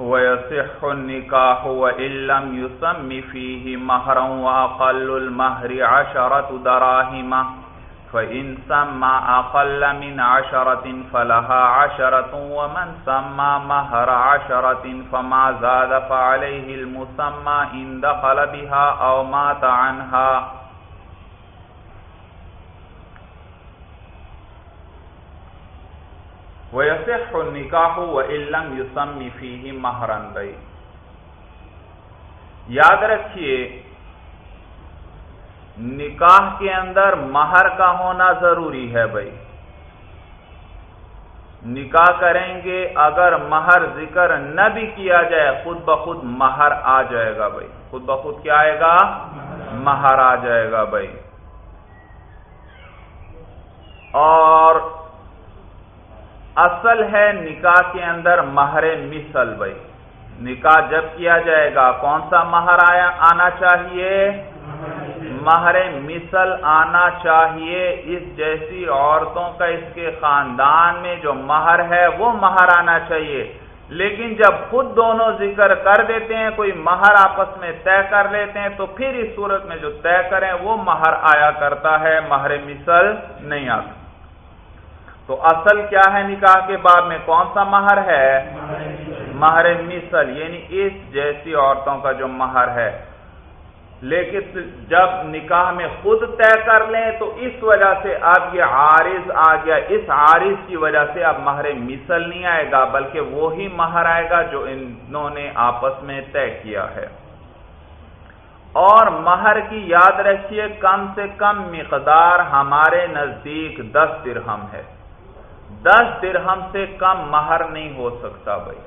ويصح النكاح وإن لم يسم فيه مهرا وأقل المهر عشرة دراهم فإن سمى أقل من عشرة فلها عشرة ومن سمى مهر عشرة فما زاد فعليه المسمى إن دخل بها أو مات عنها وَيَصِحُ النِّكَاحُ وَإِلَّمْ يُسَمِّ فِيهِ مَهْرًا بھئی یاد رکھیے، نکاح کے اندر مہر کا ہونا ضروری ہے بھائی۔ نکاح کریں گے، اگر مہر ذکر نہ بھی کیا جائے، خود بخود مہر آ جائے گا بھائی۔ خود بخود کیا آئے گا؟ مہر آ جائے گا بھائی۔ اور اصل ہے نکاح کے اندر مہر مثل بھائی۔ نکاح جب کیا جائے گا؟ کون سا مہر آیا؟ آنا چاہیے۔ مہر مثل آنا چاہیے۔ اس جیسی عورتوں کا اس کے خاندان میں جو مہر ہے، وہ مہر آنا چاہیے۔ لیکن جب خود دونوں ذکر کر دیتے ہیں، کوئی مہر آپس میں طے کر لیتے ہیں، تو پھر اس صورت میں جو طے کریں، وہ مہر آیا کرتا ہے، مہر مثل نہیں آتا۔ تو اصل کیا ہے نکاح کے بعد میں؟ کون سا مہر ہے؟ مہر مثل یعنی اس جیسی عورتوں کا جو مہر ہے۔ لیکن جب نکاح میں خود طے کر لیں تو اس وجہ سے اب یہ عارض آ گیا۔ اس عارض کی وجہ سے اب مہر مثل نہیں آئے گا، بلکہ وہی مہر آئے گا جو انہوں نے آپس میں طے کیا ہے۔ اور مہر کی یاد رکھیے، کم سے کم مقدار ہمارے نزدیک دس درہم ہے۔ دس درہم سے کم مہر نہیں ہو سکتا بھائی۔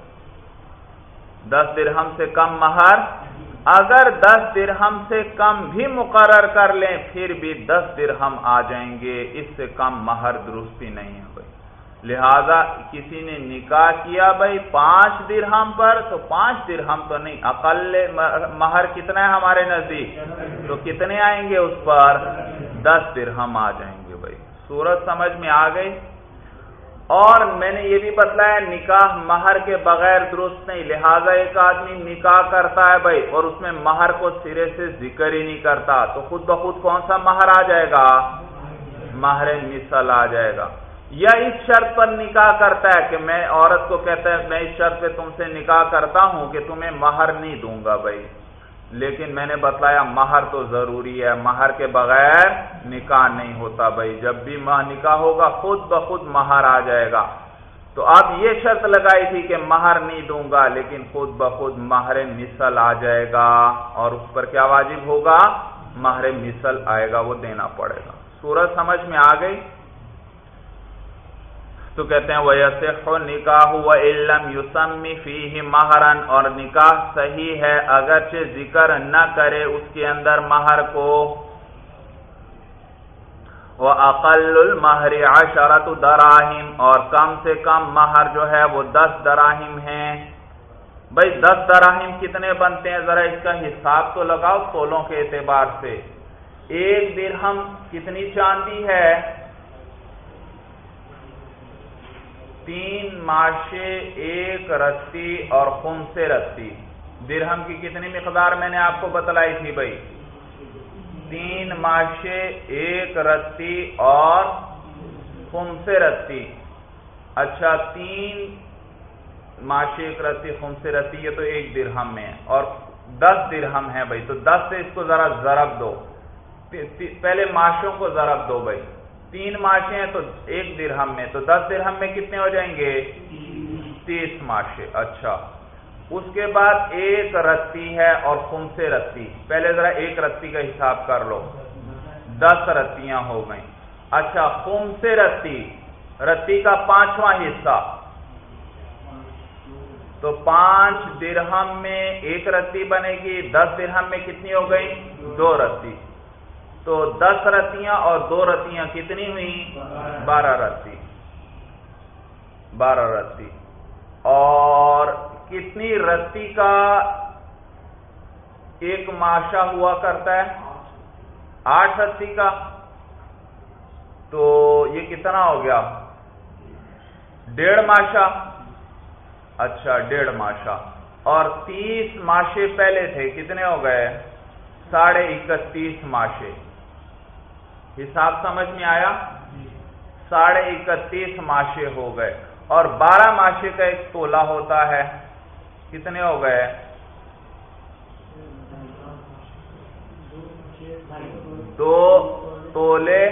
دس درہم سے کم مہر۔ اگر دس درہم سے کم بھی مقرر کر لیں، پھر بھی دس درہم آ جائیں گے۔ اس سے کم مہر درستی نہیں ہے بھائی۔ لہذا کسی نے نکاح کیا بھائی پانچ درہم پر، تو پانچ درہم تو نہیں، اقل مہر کتنا ہے ہمارے نزدیک؟ تو کتنے آئیں گے اس پر؟ دس درہم آ جائیں گے بھائی۔ سورج سمجھ میں آ گئی؟ اور میں نے یہ بھی بتلایا، نکاح مہر کے بغیر درست نہیں، لہذا ایک آدمی نکاح کرتا ہے بھائی اور اس میں مہر کو سرے سے ذکر ہی نہیں کرتا، تو خود بخود کون سا مہر آ جائے گا؟ مہر مثل آ جائے گا۔ یا اس شرط پر نکاح کرتا ہے کہ میں عورت کو کہتا ہے، میں اس شرط پہ تم سے نکاح کرتا ہوں کہ تمہیں مہر نہیں دوں گا بھائی۔ لیکن میں نے بتلایا مہر تو ضروری ہے، مہر کے بغیر نکاح نہیں ہوتا بھائی۔ جب بھی نکاح ہوگا، خود بخود مہر آ جائے گا۔ تو اب یہ شرط لگائی تھی کہ مہر نہیں دوں گا، لیکن خود بخود مہر مثل آ جائے گا اور اس پر کیا واجب ہوگا؟ مہر مثل آئے گا، وہ دینا پڑے گا۔ سورج سمجھ میں آ گئی؟ تو کہتے ہیں وہ نکاح و علم یوسمی فی مہرن اور نکاح صحیح ہے اگرچہ ذکر نہ کرے اس کے اندر مہر کو۔ وہ عقل المہر عشرت دراہم اور کم سے کم مہر جو ہے وہ دس دراہم ہیں۔ بھائی دس دراہم کتنے بنتے ہیں؟ ذرا اس کا حساب تو لگاؤ سولوں کے اعتبار سے۔ ایک درہم کتنی چاندی ہے؟ تین ماشے، ایک رتی اور خم سے رتی درہم کی کتنی مقدار میں نے آپ کو بتلائی تھی بھائی؟ تین ماشے، ایک رتی اور خم سے رتی اچھا تین ماشے، ایک رتی خم سے رتی یہ تو ایک درہم میں اور دس درہم ہے بھائی، تو دس سے اس کو ذرا ضرب دو۔ پہلے ماشوں کو ضرب دو بھائی۔ تین ماشے ہیں تو ایک درہم میں، تو دس درہم میں کتنے ہو جائیں گے؟ تیس ماشے اچھا۔ اس کے بعد ایک رتی ہے اور خم سے رتی پہلے ذرا ایک رتی کا حساب کر لو۔ دس رتیاں ہو گئیں۔ اچھا خم سے رتی رتی کا پانچواں حصہ۔ تو پانچ درہم میں ایک رتی بنے گی، دس درہم میں کتنی ہو گئی دو رتی تو دس رتیاں اور دو رتیاں کتنی ہوئی؟ بارہ رتی۔ بارہ رتی۔ اور کتنی رتی کا ایک ماشا ہوا کرتا ہے؟ آٹھ رتی کا۔ تو یہ کتنا ہو گیا؟ ڈیڑھ ماشا اچھا ڈیڑھ ماشا اور تیس ماشے پہلے تھے، کتنے ہو گئے؟ ساڑھے اکتیس ماشے۔ حساب سمجھ میں آیا؟ ساڑھے اکتیس ماشے ہو گئے۔ اور بارہ ماشے کا ایک تولا ہوتا ہے۔ کتنے ہو گئے؟ دو تولے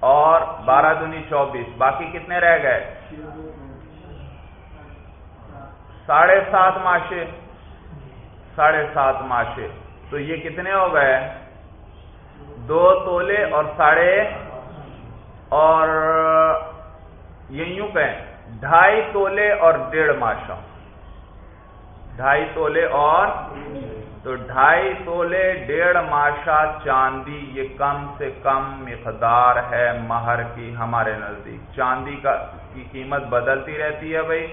اور بارہ دنی چوبیس۔ باقی کتنے رہ گئے؟ ساڑھے سات ماشے۔ ساڑھے سات ماشے۔ تو یہ کتنے ہو گئے؟ دو تولے اور ساڑھے اور یہ یوں کہیں، ڈھائی تولے اور ڈیڑھ ماشا ڈھائی تولے اور تو ڈھائی تولے، ڈیڑھ ماشا چاندی، یہ کم سے کم مقدار ہے مہر کی ہمارے نزدیک۔ چاندی کا کی قیمت بدلتی رہتی ہے بھائی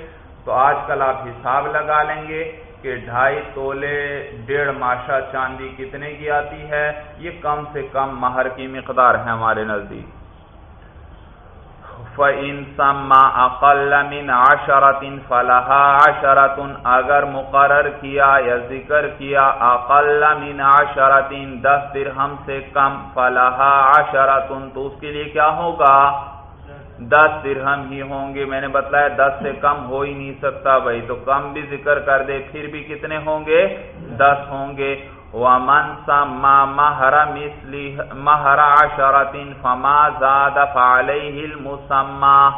تو آج کل آپ حساب لگا لیں گے۔ کہ ڈھائی تولے ڈیڑھ ماشا چاندی کتنے کی آتی ہے؟ یہ کم سے کم مہر کی مقدار ہے ہمارے نزدیک۔ فَإِن سَمَّا أَقَلَّ مِنْ عَشَرَةٍ فَلَهَا عَشَرَةٌ، اگر مقرر کیا یا ذکر کیا اقل من عشرتن دس درہم سے کم، فَلَهَا عَشَرَةٌ، تو اس کے لیے کیا ہوگا؟ دس درہم ہی ہوں گے۔ میں نے بتلایا دس سے کم ہو ہی نہیں سکتا بھائی۔ تو کم بھی ذکر کر دے، پھر بھی کتنے ہوں گے؟ دس ہوں گے۔ ومن سما مہر مثلی مہر شرطن فما زاد فعلیہ المسمہ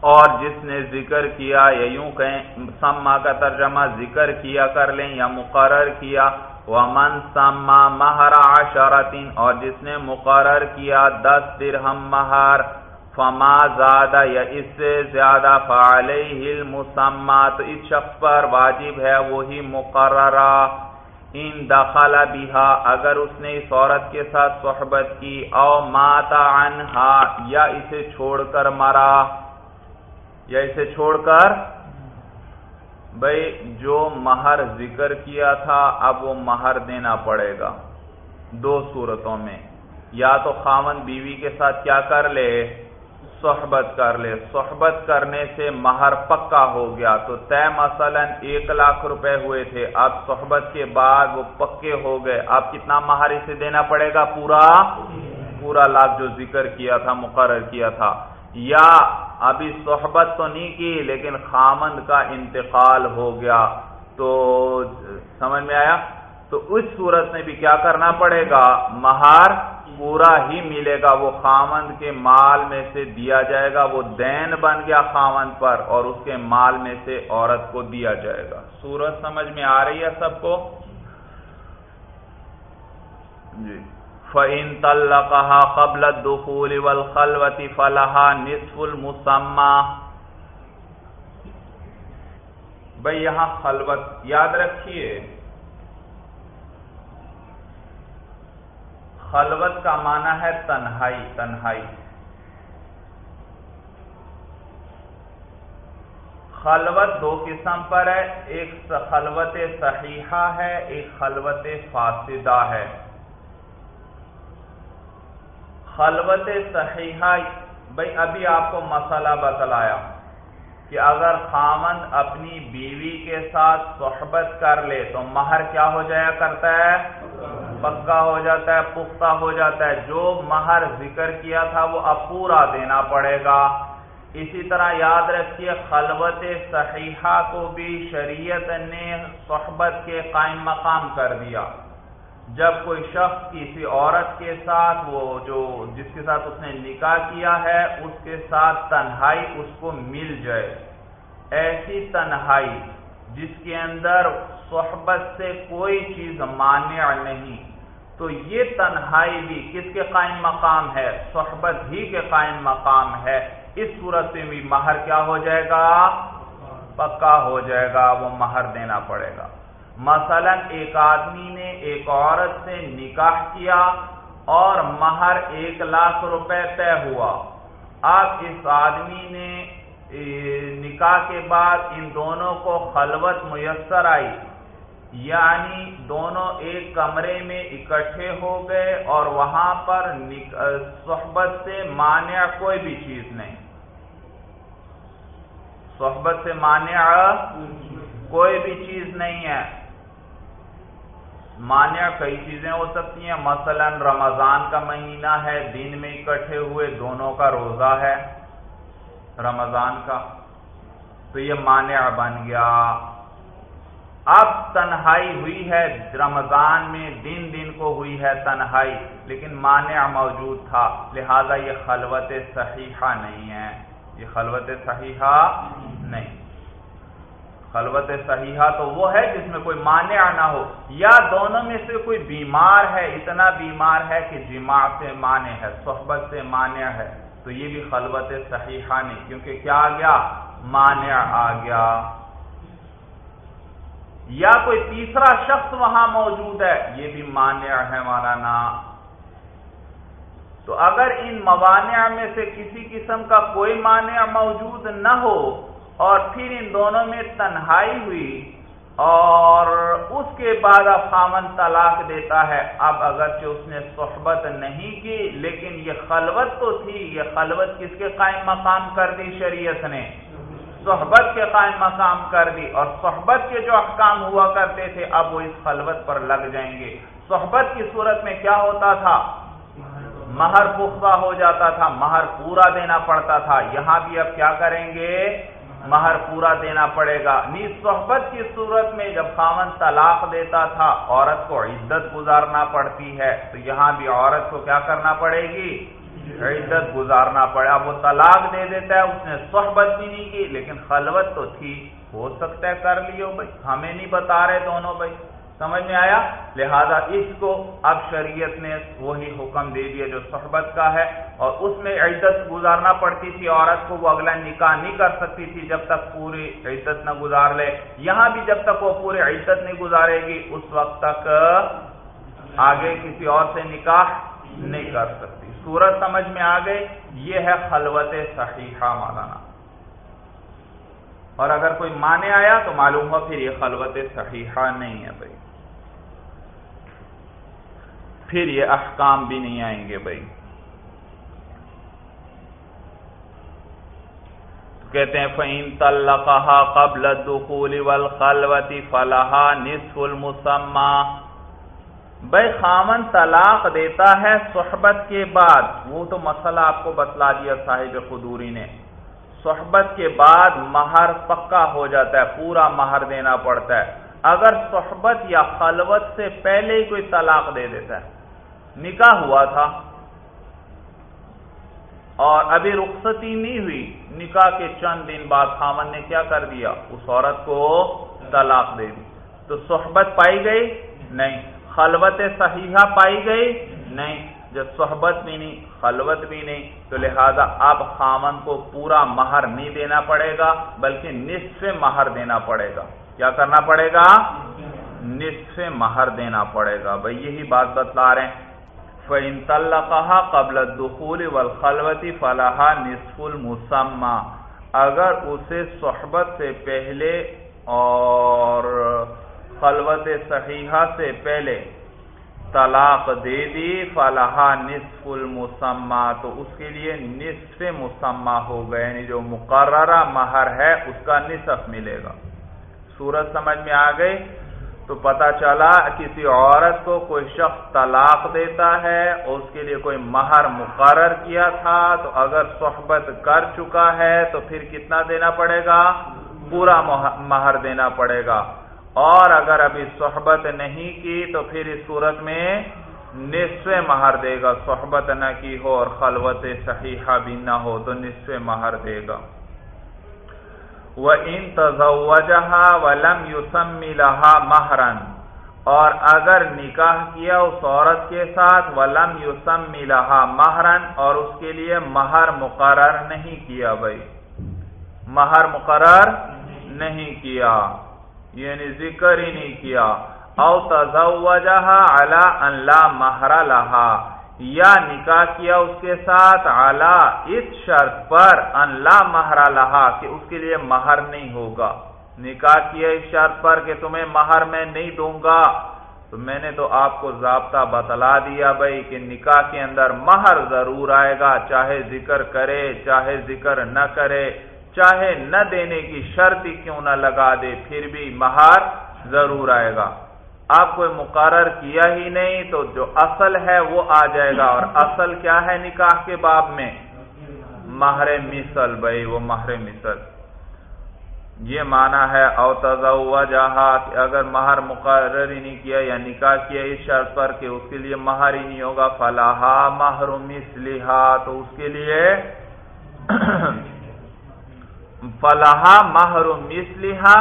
اور جس نے ذکر کیا، یا یوں کہیں، سما کا ترجمہ ذکر کیا کر لیں یا مقرر کیا، ومن سما مہر عشرت اور جس نے مقرر کیا دس درہم مہر، فما زیادہ یا اس سے زیادہ فعلیہ المسمى، تو اس شخص پر واجب ہے وہی مقررہ، ان دخل بها، اگر اس نے اس عورت کے ساتھ صحبت کی او مات عنہا یا اسے چھوڑ کر مرا۔ یا اسے چھوڑ کر بھائی جو مہر ذکر کیا تھا، اب وہ مہر دینا پڑے گا دو صورتوں میں۔ یا تو خامن بیوی کے ساتھ کیا کر لے؟ صحبت کر لے۔ صحبت کرنے سے مہر پکا ہو گیا۔ تو طے مثلا ایک لاکھ روپے ہوئے تھے۔ اب صحبت کے بعد وہ پکے ہو گئے۔ اب کتنا مہر اسے دینا پڑے گا؟ پورا؟ پورا لاکھ جو ذکر کیا تھا، مقرر کیا تھا۔ یا ابھی صحبت تو نہیں کی لیکن خامند کا انتقال ہو گیا تو سمجھ میں آیا؟ تو اس صورت میں بھی کیا کرنا پڑے گا؟ مہار پورا ہی ملے گا، وہ خامند کے مال میں سے دیا جائے گا، وہ دین بن گیا خامند پر اور اس کے مال میں سے عورت کو دیا جائے گا۔ سورت سمجھ میں آ رہی ہے سب کو؟ جی۔ فعین طلقہ قبل الدخول والخلوت فلحا نصف المسمہ بھائی یہاں خلوت یاد رکھیے۔ خلوت کا معنی ہے تنہائی تنہائی۔ خلوت دو قسم پر ہے، ایک خلوت صحیحہ ہے، ایک خلوت فاسدہ ہے۔ خلوت صحیحہ بھائی ابھی آپ کو مسئلہ بتلایا کہ اگر خامند اپنی بیوی کے ساتھ صحبت کر لے تو مہر کیا ہو جایا کرتا ہے؟ پکا ہو جاتا ہے، پختہ ہو جاتا ہے۔ جو مہر ذکر کیا تھا وہ اب پورا دینا پڑے گا۔ اسی طرح یاد رکھیے، خلوت صحیحہ کو بھی شریعت نے صحبت کے قائم مقام کر دیا۔ جب کوئی شخص کسی عورت کے ساتھ وہ جو جس کے ساتھ اس نے نکاح کیا ہے، اس کے ساتھ تنہائی اس کو مل جائے۔ ایسی تنہائی جس کے اندر صحبت سے کوئی چیز مانع نہیں، تو یہ تنہائی بھی کس کے قائم مقام ہے؟ صحبت ہی کے قائم مقام ہے۔ اس صورت میں بھی مہر کیا ہو جائے گا؟ پکا ہو جائے گا، وہ مہر دینا پڑے گا۔ مثلا ایک آدمی نے ایک عورت سے نکاح کیا اور مہر ایک لاکھ روپے طے ہوا۔ اب اس آدمی نے نکاح کے بعد ان دونوں کو خلوت میسر آئی۔ یعنی دونوں ایک کمرے میں اکٹھے ہو گئے اور وہاں پر صحبت سے مانع کوئی بھی چیز نہیں۔ صحبت سے مانع کوئی بھی چیز نہیں ہے۔ مانع کئی چیزیں ہو سکتی ہیں۔ مثلا رمضان کا مہینہ ہے، دن میں اکٹھے ہوئے دونوں کا روزہ ہے رمضان کا۔ تو یہ مانع بن گیا۔ اب تنہائی ہوئی ہے، رمضان میں دن دن کو ہوئی ہے تنہائی، لیکن مانع موجود تھا۔ لہذا یہ خلوت صحیحہ نہیں ہے۔ یہ خلوت صحیحہ نہیں۔ خلوت صحیحہ تو وہ ہے جس میں کوئی مانع نہ ہو، یا دونوں میں سے کوئی بیمار ہے، اتنا بیمار ہے کہ جماع سے مانع ہے، صحبت سے مانع ہے۔ تو یہ بھی خلوت صحیحہ نہیں کیونکہ کیا آ گیا؟ مانع آ گیا۔ یا کوئی تیسرا شخص وہاں موجود ہے، یہ بھی مانع ہے مولانا۔ تو اگر ان موانع میں سے کسی قسم کا کوئی مانع موجود نہ ہو اور پھر ان دونوں میں تنہائی ہوئی اور اس کے بعد اب خامن طلاق دیتا ہے۔ اب اگرچہ اس نے صحبت نہیں کی، لیکن یہ خلوت تو تھی۔ یہ خلوت کس کے قائم مقام کر دی؟ شریعت نے۔ صحبت کے قائم مقام کر دی۔ اور صحبت کے جو احکام ہوا کرتے تھے، اب وہ اس خلوت پر لگ جائیں گے۔ صحبت کی صورت میں کیا ہوتا تھا؟ مہر پختہ ہو جاتا تھا، مہر پورا دینا پڑتا تھا۔ یہاں بھی اب کیا کریں گے؟ مہر پورا دینا پڑے گا۔ نیز صحبت کی صورت میں جب خامن طلاق دیتا تھا، عورت کو عزت گزارنا پڑتی ہے۔ تو یہاں بھی عورت کو کیا کرنا پڑے گی؟ عزت گزارنا پڑے۔ اب وہ طلاق دے دیتا ہے، اس نے صحبت بھی نہیں کی، لیکن خلوت تو تھی۔ ہو سکتا ہے کر لیو بھائی۔ ہمیں نہیں بتا رہے دونوں بھائی۔ سمجھ میں آیا؟ لہذا اس کو اب شریعت نے وہی حکم دے دیا جو صحبت کا ہے، اور اس میں عزت گزارنا پڑتی تھی، عورت کو وہ اگلا نکاح نہیں کر سکتی تھی جب تک پوری عزت نہ گزار لے۔ یہاں بھی جب تک وہ پوری عزت نہیں گزارے گی، اس وقت تک آگے کسی اور سے نکاح نہیں کر سکتی۔ صورت سمجھ میں آ گئی یہ ہے خلوت صحیحہ مولانا۔ اور اگر کوئی مانے آیا تو معلوم ہو پھر یہ خلوت صحیحہ نہیں ہے بھائی۔ پھر یہ احکام بھی نہیں آئیں گے بھائی۔ کہتے ہیں فعین طلقہ قبل الدخول والخلوت فلحا نصف المسمى۔ بھائی خامن طلاق دیتا ہے صحبت کے بعد۔ وہ تو مسئلہ آپ کو بتلا دیا صاحب قدوری نے۔ صحبت کے بعد مہر پکا ہو جاتا ہے، پورا مہر دینا پڑتا ہے۔ اگر صحبت یا خلوت سے پہلے ہی کوئی طلاق دے دیتا ہے۔ نکاح ہوا تھا اور ابھی رخصتی نہیں ہوئی۔ نکاح کے چند دن بعد خامن نے کیا کر دیا؟ اس عورت کو طلاق دے دی۔ تو صحبت پائی گئی؟ نہیں۔ خلوت صحیحہ پائی گئی؟ نہیں۔ جب صحبت بھی نہیں، خلوت بھی نہیں، تو لہذا اب خامن کو پورا مہر نہیں دینا پڑے گا، بلکہ نصف مہر دینا پڑے گا۔ کیا کرنا پڑے گا؟ نصف مہر دینا پڑے گا۔ بھائی، یہی بات بتلا رہے ہیں۔ فَإِن طَلَّقَهَا قَبْلَ الدُّخُولِ وَالْخَلْوَةِ فَلَهَا نِصْفُ الْمُسَمَّى۔ اگر اسے صحبت سے پہلے اور خلوت صحیحہ سے پہلے طلاق دے دی فلاح نصف المسمہ تو اس کے لیے نصف مسمہ ہو گئے یعنی جو مقررہ مہر ہے، اس کا نصف ملے گا۔ سورج سمجھ میں آ گئی؟ تو پتا چلا کسی عورت کو کوئی شخص طلاق دیتا ہے، اس کے لیے کوئی مہر مقرر کیا تھا، تو اگر صحبت کر چکا ہے، تو پھر کتنا دینا پڑے گا؟ پورا مہر دینا پڑے گا۔ اور اگر ابھی صحبت نہیں کی، تو پھر اس صورت میں نصف مہر دے گا۔ صحبت نہ کی ہو اور خلوت صحیحہ بھی نہ ہو، تو نصف مہر دے گا۔ وہ ان تزوجہ ولم یوسم لہا اور اگر نکاح کیا اس عورت کے ساتھ ولم یوسم لہا مہرن، اور اس کے لیے مہر مقرر نہیں کیا بھائی۔ مہر مقرر نہیں کیا یعنی ذکر ہی نہیں کیا۔ او تزوجہ علی ان لا مہر لہا یا نکاح کیا اس کے ساتھ اعلی اس شرط پر، ان لا مہرا لہا، کہ اس کے لیے مہر نہیں ہوگا۔ نکاح کیا اس شرط پر کہ تمہیں مہر میں نہیں دوں گا۔ تو میں نے تو آپ کو ضابطہ بتلا دیا بھائی کہ نکاح کے اندر مہر ضرور آئے گا، چاہے ذکر کرے، چاہے ذکر نہ کرے۔ چاہے نہ دینے کی شرط ہی کیوں نہ لگا دے، پھر بھی مہار ضرور آئے گا۔ آپ کوئی مقرر کیا ہی نہیں تو جو اصل ہے وہ آ جائے گا اور اصل کیا ہے نکاح کے باب میں؟ مہر مثل بھائی، وہ مہر مثل۔ یہ مانا ہے او جہاں اگر مہر مقرر ہی نہیں کیا یا نکاح کیا اس شرط پر کہ اس کے لیے مہر ہی نہیں ہوگا فلاح مہر مسلحا تو اس کے لیے فلاح مہر مسلحا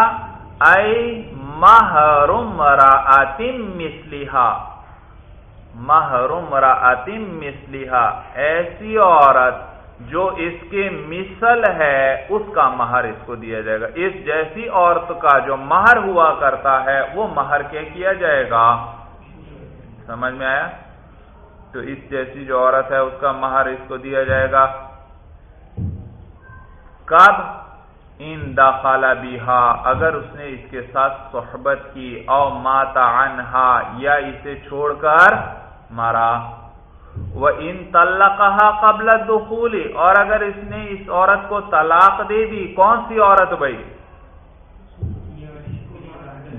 اے محروم راعتم مسلحا محروم راعتم مسلحا ایسی عورت جو اس کے مثل ہے، اس کا مہر اس کو دیا جائے گا۔ اس جیسی عورت کا جو مہر ہوا کرتا ہے، وہ مہر کیا کیا جائے گا؟ سمجھ میں آیا؟ تو اس جیسی جو عورت ہے، اس کا مہر اس کو دیا جائے گا۔ کب؟ ان داخلہ بیہا، اگر اس نے اس کے ساتھ صحبت کی، او ماتا انہا یا اسے چھوڑ کر مارا وہ ان طلقہ قبل دخولی اور اگر اس نے اس عورت کو طلاق دے دی، کون سی عورت بھائی؟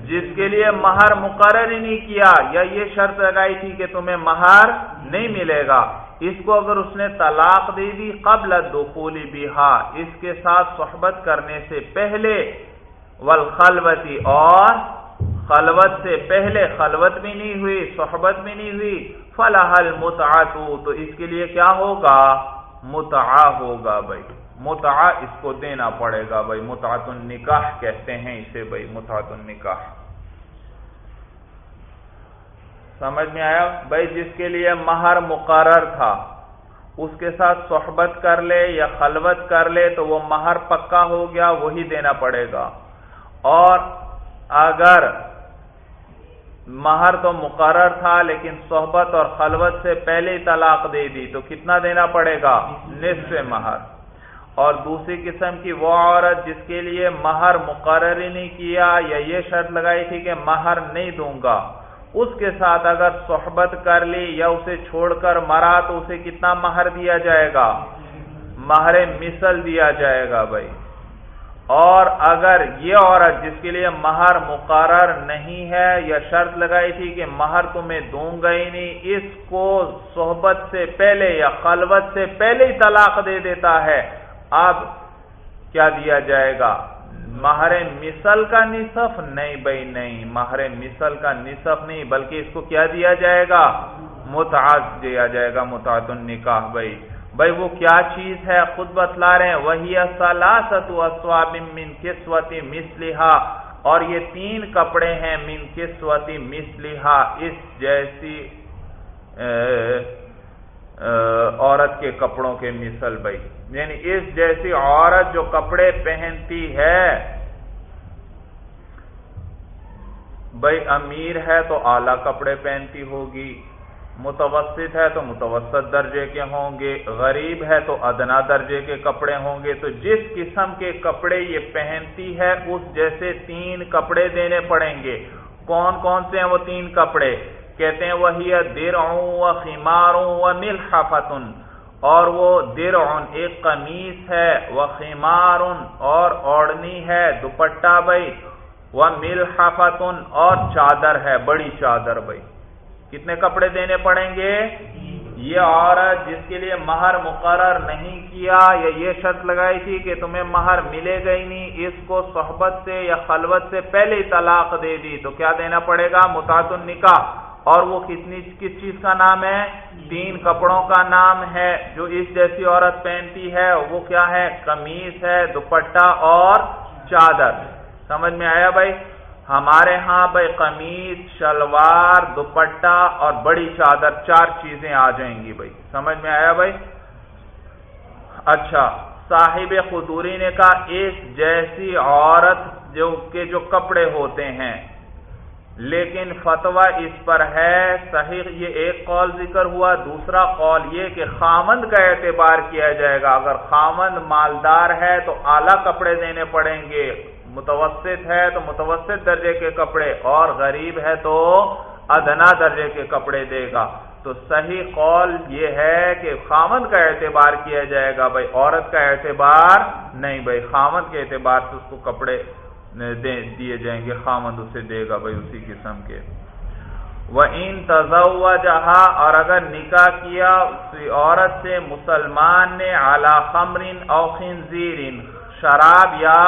جس کے لیے مہر مقرر ہی نہیں کیا، یا یہ شرط لگائی تھی کہ تمہیں مہر نہیں ملے گا۔ اس کو اگر اس نے طلاق دے دی قبل دخولی بیہا اس کے ساتھ صحبت کرنے سے پہلے، والخلوتی، اور خلوت سے پہلے خلوت بھی نہیں ہوئی، صحبت بھی نہیں ہوئی فلاح المتعتو تو اس کے لیے کیا ہوگا؟ متعا ہوگا بھائی۔ متعا اس کو دینا پڑے گا بھائی متعت النکاح کہتے ہیں اسے بھائی متعت النکاح۔ سمجھ میں آیا؟ بھائی جس کے لیے مہر مقرر تھا، اس کے ساتھ صحبت کر لے یا خلوت کر لے تو وہ مہر پکا ہو گیا، وہی دینا پڑے گا۔ اور اگر مہر تو مقرر تھا لیکن صحبت اور خلوت سے پہلے طلاق دے دی، تو کتنا دینا پڑے گا؟ نصف مہر۔ اور دوسری قسم کی وہ عورت جس کے لیے مہر مقرر ہی نہیں کیا یا یہ شرط لگائی تھی کہ مہر نہیں دوں گا۔ اس کے ساتھ اگر صحبت کر لی یا اسے چھوڑ کر مرا تو اسے کتنا مہر دیا جائے گا؟ مہر مثل دیا جائے گا بھائی۔ اور اگر یہ عورت جس کے لیے مہر مقرر نہیں ہے یا شرط لگائی تھی کہ مہر تمہیں دوں گا ہی نہیں، اس کو صحبت سے پہلے یا خلوت سے پہلے ہی طلاق دے دیتا ہے، اب کیا دیا جائے گا؟ مہر مثل کا نصف نہیں بھائی، نہیں۔ مہر مثل کا نصف نہیں، بلکہ اس کو کیا دیا جائے گا؟ متعد دیا جائے گا، متعد النکاح بھائی۔ بھائی، وہ کیا چیز ہے؟ خود بتلا رہے ہیں۔ وہی سلاست اسواب من کسوتی مسلحا اور یہ تین کپڑے ہیں من کسوتی مسلحا اس جیسی عورت کے کپڑوں کے مثل بھائی۔ یعنی اس جیسی عورت جو کپڑے پہنتی ہے بھائی امیر ہے تو اعلی کپڑے پہنتی ہوگی، متوسط ہے تو متوسط درجے کے ہوں گے، غریب ہے تو ادنا درجے کے کپڑے ہوں گے، تو جس قسم کے کپڑے یہ پہنتی ہے، اس جیسے تین کپڑے دینے پڑیں گے۔ کون کون سے ہیں وہ تین کپڑے؟ کہتے ہیں وہی درعوں و خیماروں و ملحفتن اور وہ درعن ایک قمیص ہے، وہ خیمار اور اوڑنی ہے، دوپٹہ بھائی وہ ملحفتن اور چادر ہے، بڑی چادر بھائی کتنے کپڑے دینے پڑیں گے؟ یہ عورت جس کے لیے مہر مقرر نہیں کیا، یا یہ شرط لگائی تھی کہ تمہیں مہر ملے گا ہی نہیں، اس کو صحبت سے یا خلوت سے پہلے طلاق دے دی، تو کیا دینا پڑے گا؟ متعد النکاح۔ اور وہ کتنی کس چیز کا نام ہے؟ تین کپڑوں کا نام ہے۔ جو اس جیسی عورت پہنتی ہے، وہ کیا ہے؟ قمیص ہے، دوپٹہ اور چادر۔ سمجھ میں آیا بھائی؟ ہمارے ہاں بھائی قمیض شلوار، دوپٹہ اور بڑی چادر، چار چیزیں آ جائیں گی بھائی۔ سمجھ میں آیا بھائی؟ اچھا صاحب خدوری نے کہا ایک جیسی عورت جو کے جو کپڑے ہوتے ہیں لیکن فتویٰ اس پر ہے، صحیح یہ ایک قول ذکر ہوا، دوسرا قول یہ کہ خامند کا اعتبار کیا جائے گا۔ اگر خامند مالدار ہے تو اعلی کپڑے دینے پڑیں گے، متوسط ہے تو متوسط درجے کے کپڑے، اور غریب ہے تو ادنا درجے کے کپڑے دے گا۔ تو صحیح قول یہ ہے کہ خامد کا اعتبار کیا جائے گا، بھائی، عورت کا اعتبار نہیں، بھائی خامد کے اعتبار سے اس کو کپڑے دیے جائیں گے خامد اسے دے گا بھائی اسی قسم کے۔ وہ ان تضا جہاں اور اگر نکاح کیا عورت سے مسلمان نے اعلی خمرین او خنزیر شراب یا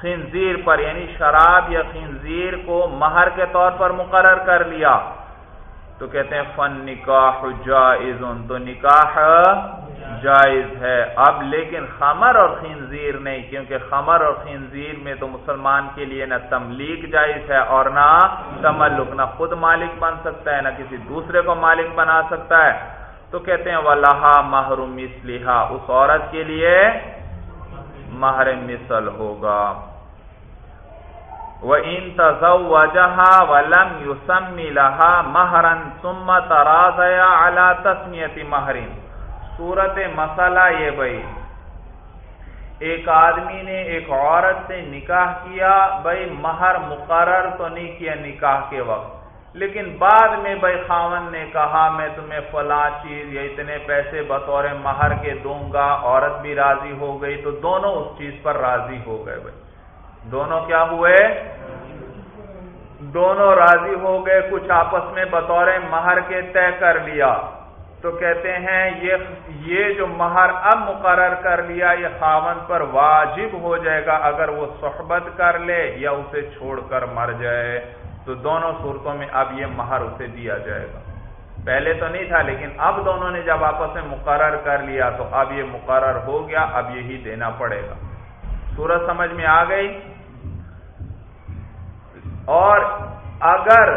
خنزیر پر یعنی شراب یا خنزیر کو مہر کے طور پر مقرر کر لیا۔ تو کہتے ہیں فن نکاح جائز، تو نکاح جائز ہے۔ اب لیکن خمر اور خنزیر نہیں، کیونکہ خمر اور خنزیر میں تو مسلمان کے لیے نہ تملیغ جائز ہے اور نہ تملک، نہ خود مالک بن سکتا ہے، نہ کسی دوسرے کو مالک بنا سکتا ہے۔ تو کہتے ہیں ولہا محروم اسلحہ اس عورت کے لیے مہر مثل ہوگا۔ وہ ان تزوجها ولم يسمي لها مہرا ثم تراضيا على تسميه مہرین صورت مسئلہ یہ بھائی، ایک آدمی نے ایک عورت سے نکاح کیا، بھائی مہر مقرر تو نہیں کیا نکاح کے وقت۔ لیکن بعد میں بھائی خاون نے کہا، میں تمہیں فلاں چیز یا اتنے پیسے بطور مہر کے دوں گا، عورت بھی راضی ہو گئی تو دونوں اس چیز پر راضی ہو گئے بھائی۔ دونوں کیا ہوئے؟ دونوں راضی ہو گئے، کچھ آپس میں بطور مہر کے طے کر لیا۔ تو کہتے ہیں یہ یہ جو مہر اب مقرر کر لیا، یہ خاون پر واجب ہو جائے گا اگر وہ صحبت کر لے یا اسے چھوڑ کر مر جائے۔ تو دونوں صورتوں میں اب یہ مہر اسے دیا جائے گا۔ پہلے تو نہیں تھا، لیکن اب دونوں نے جب آپس میں مقرر کر لیا تو اب یہ مقرر ہو گیا، اب یہی دینا پڑے گا۔ سورج سمجھ میں آ گئی؟ اور اگر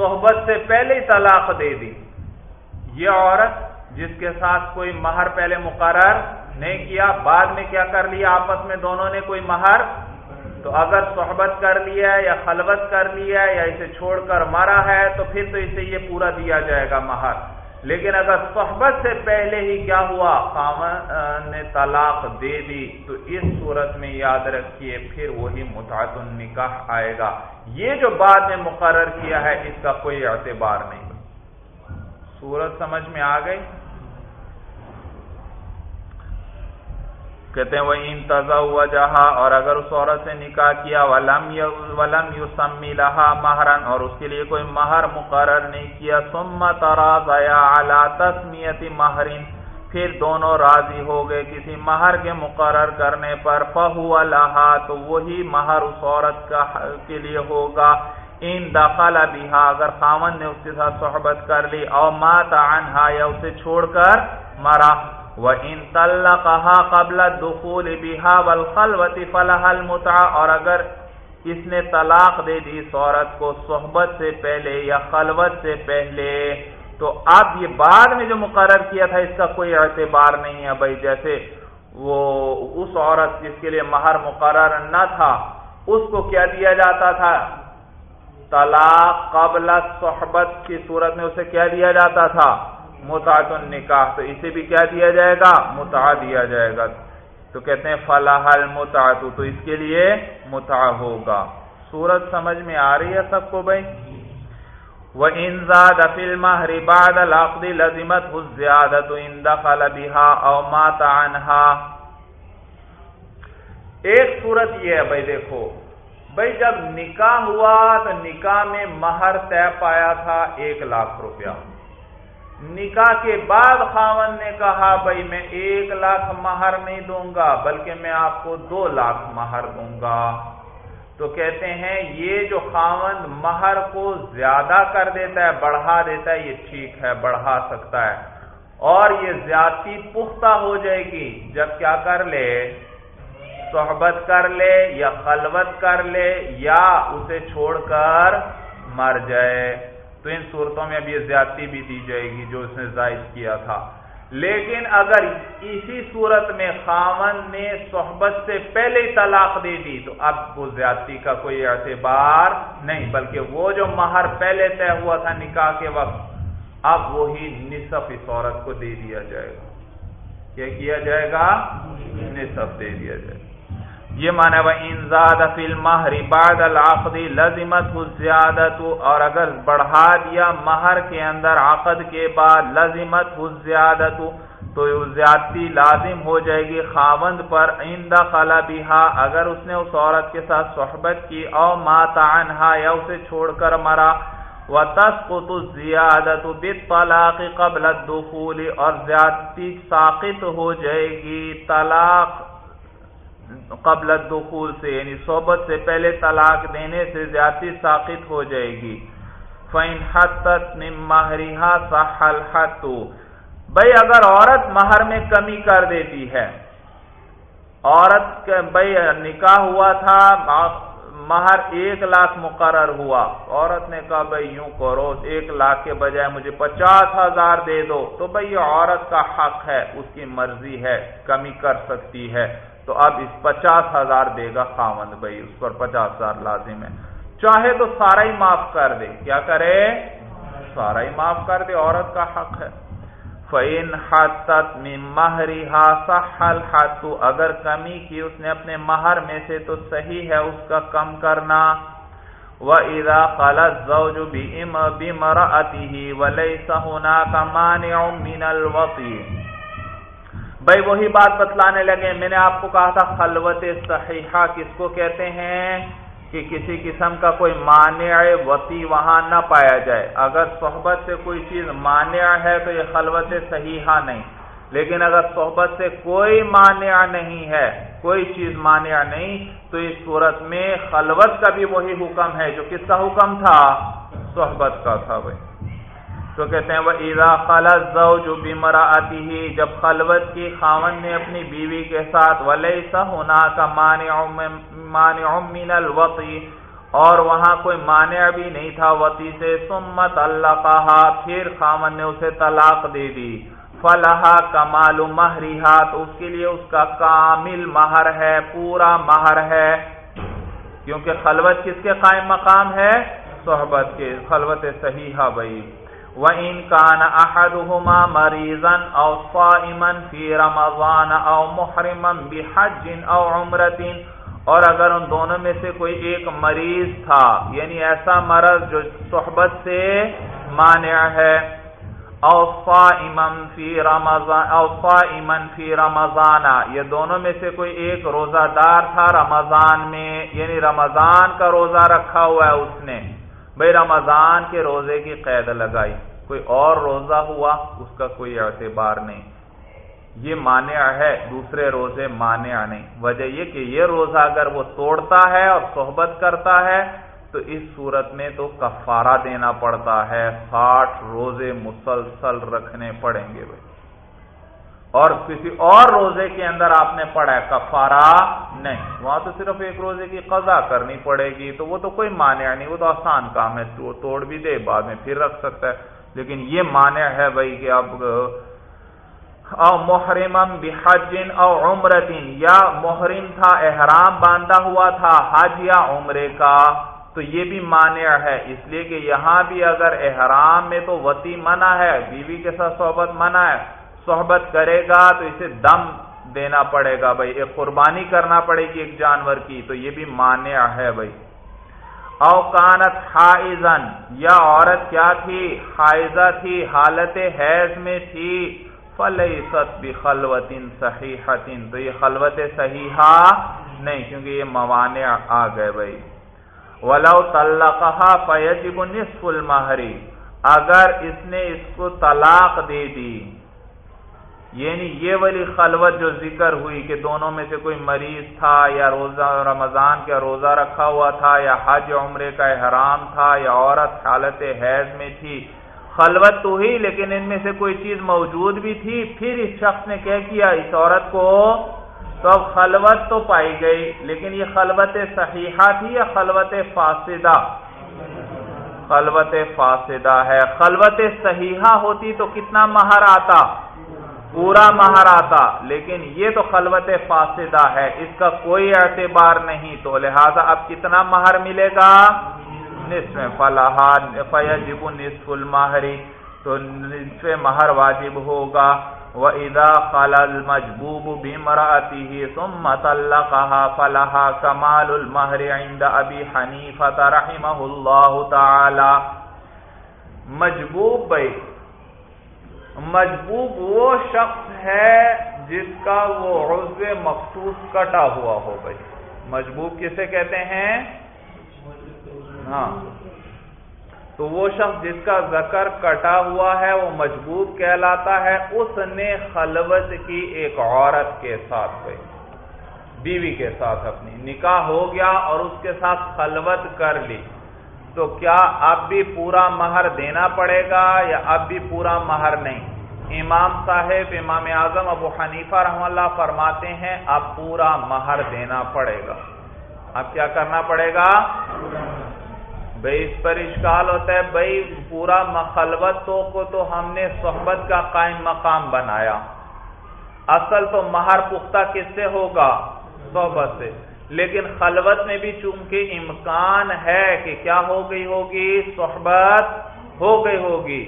صحبت سے پہلے ہی طلاق دے دی۔ یہ عورت جس کے ساتھ کوئی مہر پہلے مقرر نہیں کیا، بعد میں کیا کر لیا؟ آپس میں دونوں نے کوئی مہر؟ تو اگر صحبت کر لیا ہے یا خلوت کر لیا ہے یا اسے چھوڑ کر مرا ہے، تو پھر تو اسے یہ پورا دیا جائے گا مہر۔ لیکن اگر صحبت سے پہلے ہی کیا ہوا خامن نے طلاق دے دی، تو اس صورت میں یاد رکھیے، پھر وہی متعد النکاح آئے گا۔ یہ جو بعد میں مقرر کیا ہے، اس کا کوئی اعتبار نہیں۔ صورت سمجھ میں آ گئی؟ کہتے ہیں وہ انتظا ہوا جہاں اور اگر اس عورت سے نکاح کیا، ولم ولم یو سمی لہا مہرن اور اس کے لیے کوئی مہر مقرر نہیں کیا، ثم تراضیا علی تسمیت مہرین پھر دونوں راضی ہو گئے کسی مہر کے مقرر کرنے پر فہو لہا تو وہی مہر اس عورت کا کے لیے ہوگا، ان دخل بها، اگر خامن نے اس کے ساتھ صحبت کر لی، او مات عنها یا اسے چھوڑ کر مرا۔ وہ ان کہا قبل دخول بحا والخلوت فلح اور اگر اس نے طلاق دے دی اس عورت کو صحبت سے پہلے یا خلوت سے پہلے، تو اب یہ بعد میں جو مقرر کیا تھا، اس کا کوئی اعتبار نہیں ہے۔ بھائی، جیسے وہ اس عورت جس کے لیے مہر مقرر نہ تھا، اس کو کیا دیا جاتا تھا؟ طلاق قبل صحبت کی صورت میں اسے کیا دیا جاتا تھا؟ متعت النکاح، تو اسے بھی کیا دیا جائے گا؟ متع دیا جائے گا۔ تو کہتے ہیں فلاح المتعت تو اس کے لیے متع ہوگا۔ سورج سمجھ میں آ رہی ہے سب کو بھائی؟ وہ انزاد افل مہر باد العقد لزمت زیادت ان دخل بها او مات عنها۔ ایک صورت یہ ہے بھائی، دیکھو۔ بھائی، جب نکاح ہوا تو نکاح میں مہر طے پایا تھا ایک لاکھ روپیہ۔ نکاح کے بعد خاون نے کہا، بھائی میں ایک لاکھ مہر نہیں دوں گا، بلکہ میں آپ کو دو لاکھ مہر دوں گا۔ تو کہتے ہیں، یہ جو خاون مہر کو زیادہ کر دیتا ہے، بڑھا دیتا ہے، یہ ٹھیک ہے، بڑھا سکتا ہے۔ اور یہ زیادتی پختہ ہو جائے گی۔ جب کیا کر لے؟ صحبت کر لے یا خلوت کر لے یا اسے چھوڑ کر مر جائے۔ تو ان صورتوں میں اب یہ زیادتی بھی دی جائے گی جو اس نے زائد کیا تھا۔ لیکن اگر اسی صورت میں خامن نے صحبت سے پہلے طلاق دے دی تو اب وہ زیادتی کا کوئی اعتبار نہیں بلکہ وہ جو مہر پہلے طے ہوا تھا نکاح کے وقت اب وہی نصف اس عورت کو دے دیا جائے گا۔ کیا کیا جائے گا؟ نصف دے دیا جائے گا۔ یہ مانا وہ انزاد فل بعد العقدی لزمت زیادت اور اگر بڑھا دیا مہر کے اندر عقد کے بعد لزمت زیادت تو زیادتی لازم ہو جائے گی خاوند پر آئندہ خلا بہا اگر اس نے اس عورت کے ساتھ صحبت کی او ماتا انہا یا اسے چھوڑ کر مرا و تسقط الزیادت بالطلاق قبل الدخول اور زیادتی ساقط ہو جائے گی طلاق قبل الدخول سے یعنی صحبت سے پہلے طلاق دینے سے زیادتی ساقط ہو جائے گی۔ فَإِنْ حَتَّتْ مِن مَهْرِهَا صَحَّ الْحَتُّ۔ بھائی اگر عورت مہر میں کمی کر دیتی ہے، عورت بھائی نکاح ہوا تھا، مہر ایک لاکھ مقرر ہوا۔ عورت نے کہا بھائی یوں کرو، ایک لاکھ کے بجائے مجھے پچاس ہزار دے دو۔ تو بھائی یہ عورت کا حق ہے، اس کی مرضی ہے، کمی کر سکتی ہے۔ تو اب اس پچاس ہزار دے گا خاوند بھائی، اس پر پچاس ہزار لازم ہے۔ چاہے تو سارا ہی معاف کر دے۔ کیا کرے؟ سارا ہی معاف کر دے، عورت کا حق ہے۔ فَإِنْ حَتَّتْ مِنْ مَهْرِهَا صَحَّ الْحَتُّ اگر کمی کی اس نے اپنے مہر میں سے تو صحیح ہے اس کا کم کرنا۔ وَإِذَا قَلَ الزَّوْجُ بِمَرَأَتِهِ وَلَيْسَ هُنَاكَ مَانِعٌ مِنَ الْوَطِي بھئی وہی بات بتلانے لگے، میں نے آپ کو کہا تھا خلوت صحیحہ، کس کو کہتے ہیں؟ کہ کسی قسم کا کوئی مانع وتی وہاں نہ پایا جائے۔ اگر صحبت سے کوئی چیز مانع ہے تو یہ خلوت صحیحہ نہیں۔ لیکن اگر صحبت سے کوئی مانع نہیں ہے، کوئی چیز مانع نہیں، تو اس صورت میں خلوت کا بھی وہی حکم ہے، جو کس کا حکم تھا؟ صحبت کا تھا بھائی۔ تو کہتے ہیں وہ ایزا خلط جو بیمرا آتی ہی جب خلوت کی خاون نے اپنی بیوی کے ساتھ ولی سا ہونا کا مانع مانع من الوطی اور وہاں کوئی مانع بھی نہیں تھا وطی سے سمت اللہ کہا پھر خامن نے اسے طلاق دے دی۔ فلاح کمال مہریہ تو اس کے لیے اس کا کامل مہر ہے، پورا مہر ہے۔ کیونکہ خلوت کس کے قائم مقام ہے؟ صحبت کے، خلوت صحیحہ بھائی۔ وَإِن كَانَ أَحَدُهُمَا مَرِيضًا أَوْ صَائِمًا فِي رَمَضَانَ أَوْ مُحْرِمًا بِحَجٍّ أَوْ عُمْرَةٍ اور اگر ان دونوں میں سے کوئی ایک مریض تھا یعنی ایسا مرض جو صحبت سے مانع ہے اوفا امن فی رمضان اوفا امن فی رمضان، یہ دونوں میں سے کوئی ایک روزہ دار تھا رمضان میں یعنی رمضان کا روزہ رکھا ہوا ہے اس نے۔ بھائی رمضان کے روزے کی قید لگائی، کوئی اور روزہ ہوا، اس کا کوئی اعتبار نہیں۔ یہ مانع ہے، دوسرے روزے مانع نہیں۔ وجہ یہ کہ یہ روزہ اگر وہ توڑتا ہے اور صحبت کرتا ہے، تو اس صورت میں تو کفارہ دینا پڑتا ہے، ساٹھ روزے مسلسل رکھنے پڑیں گے۔ بھائی اور کسی اور روزے کے اندر آپ نے پڑھا ہے، کفارہ نہیں۔ وہاں تو صرف ایک روزے کی قضا کرنی پڑے گی، تو وہ تو کوئی مانع نہیں، وہ تو آسان کام ہے۔ وہ توڑ بھی دے، بعد میں پھر رکھ سکتا ہے۔ لیکن یہ مانع ہے بھائی کہ اب او محرم بحجن او عمرتن، یا محرم تھا، احرام باندھا ہوا تھا، حج یا عمرے کا، تو یہ بھی مانع ہے۔ اس لیے کہ یہاں بھی اگر احرام میں تو وتی منع ہے، بیوی کے ساتھ صحبت منع ہے۔ صحبت کرے گا تو اسے دم دینا پڑے گا بھائی، ایک قربانی کرنا پڑے گی ایک جانور کی، تو یہ بھی مانع ہے بھائی۔ اوکانت حائزن، یا عورت کیا تھی؟ حائزہ تھی، حالت حیض میں تھی۔ فلیست بخلوت صحیحت تو یہ خلوت صحیحہ نہیں، کیونکہ یہ موانع آ گئے بھائی۔ ولو طلقها فیجب نصف المہری، اگر اس نے اس کو طلاق دے دی۔ یعنی یہ والی خلوت جو ذکر ہوئی کہ دونوں میں سے کوئی مریض تھا یا روزہ رمضان کا روزہ رکھا ہوا تھا یا حج عمرے کا احرام تھا یا عورت حالت حیض میں تھی، خلوت تو ہی لیکن ان میں سے کوئی چیز موجود بھی تھی، پھر اس شخص نے کیا کیا؟ اس عورت کو تو اب خلوت تو پائی گئی، لیکن یہ خلوت صحیحہ تھی یا خلوت فاسدہ؟ خلوت فاسدہ ہے۔ خلوت صحیحہ ہوتی تو کتنا مہر آتا؟ پورا مہر آتا لیکن یہ تو خلوت فاسدہ ہے، اس کا کوئی اعتبار نہیں، تو لہذا اب کتنا مہر ملے گا؟ نصف، فلاح، فیجب نصف الماہری تو نصف مہر واجب ہوگا۔ وَإِذَا خَلَ الْمَجْبُوبُ بِمْرَأَتِهِ ثُمَّ طَلَّقَهَا فَلَهَا كَمَالُ الْمَهْرِ عِنْدَ أَبِي حَنِيفَةَ رَحِمَهُ اللَّهُ تَعَالَى۔ مجبوب بھئی مجبوب وہ شخص ہے جس کا وہ عضو مخصوص کٹا ہوا ہو بھئی مجبوب کسے کہتے ہیں؟ ہاں۔ تو وہ شخص جس کا ذکر کٹا ہوا ہے، وہ مجبوب کہلاتا ہے۔ اس نے خلوت کی ایک عورت کے ساتھ ہوئی بیوی کے ساتھ اپنی۔ نکاح ہو گیا اور اس کے ساتھ خلوت کر لی۔ تو کیا اب بھی پورا مہر دینا پڑے گا یا اب بھی پورا مہر نہیں؟ امام صاحب، امام اعظم ابو حنیفہ رحم اللہ فرماتے ہیں، اب پورا مہر دینا پڑے گا۔ اب کیا کرنا پڑے گا؟ بھائی اس پر اشکال ہوتا ہے بھائی پورا مخلوتوں کو تو ہم نے صحبت کا قائم مقام بنایا۔ اصل تو مہر پختہ کس سے ہوگا؟ صحبت سے۔ لیکن خلوت میں بھی چونکہ امکان ہے کہ کیا ہو گئی ہوگی، صحبت ہو گئی ہوگی،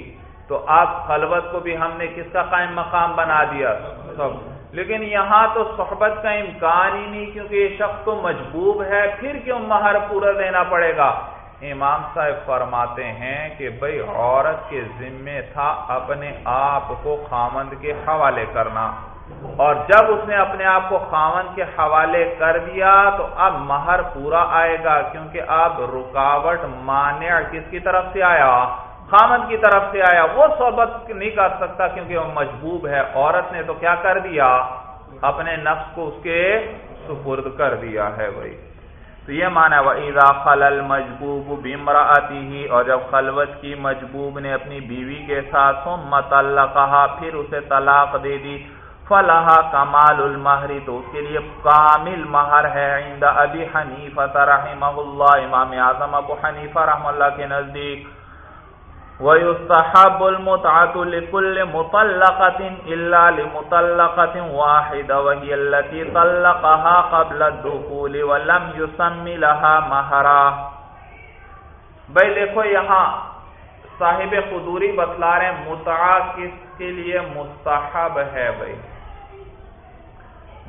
تو آپ خلوت کو بھی ہم نے کس کا قائم مقام بنا دیا؟ لیکن یہاں تو صحبت کا امکان ہی نہیں کیونکہ یہ شخص تو مجبوب ہے، پھر کیوں مہر پورا دینا پڑے گا؟ امام صاحب فرماتے ہیں کہ بھئی عورت کے ذمے تھا اپنے آپ کو خامند کے حوالے کرنا۔ اور جب اس نے اپنے آپ کو خامند کے حوالے کر دیا تو اب مہر پورا آئے گا، کیونکہ اب رکاوٹ مانع کس کی طرف سے آیا؟ خامند کی طرف سے آیا۔ وہ صحبت نہیں کر سکتا کیونکہ وہ مجبوب ہے۔ عورت نے تو کیا کر دیا؟ اپنے نفس کو اس کے سپرد کر دیا ہے بھائی۔ تو یہ مانا وَإِذَا خَلَ الْمَجْبُوبُ بِمْرَأَتِهِ اور جب خلوت کی مجبوب نے اپنی بیوی کے ساتھ ثُمَّ پھر اسے طلاق دے دی۔ فَلَهَا كَمَالُ الْمَهْرِ، تو اس کے لیے کامل مہر ہے عند ابی حنیفہ رحمہ اللہ، امام اعظم ابو حنیفہ رحم اللہ کے نزدیک. وَيُسْتَحَبُ الْمُتْعَةُ لِكُلِّ مُطَلَّقَةٍ إِلَّا لِمُطَلَّقَةٍ وَاحِدَةٍ، وَهِيَ الَّتِي طَلَّقَهَا قَبْلَ الدُّخُولِ وَلَمْ يُسَمِّ لَهَا مَهْرًا. بھئی دیکھو یہاں صاحب خدوری بتلا رہے ہیں متعا کس کے لیے مستحب ہے بھئی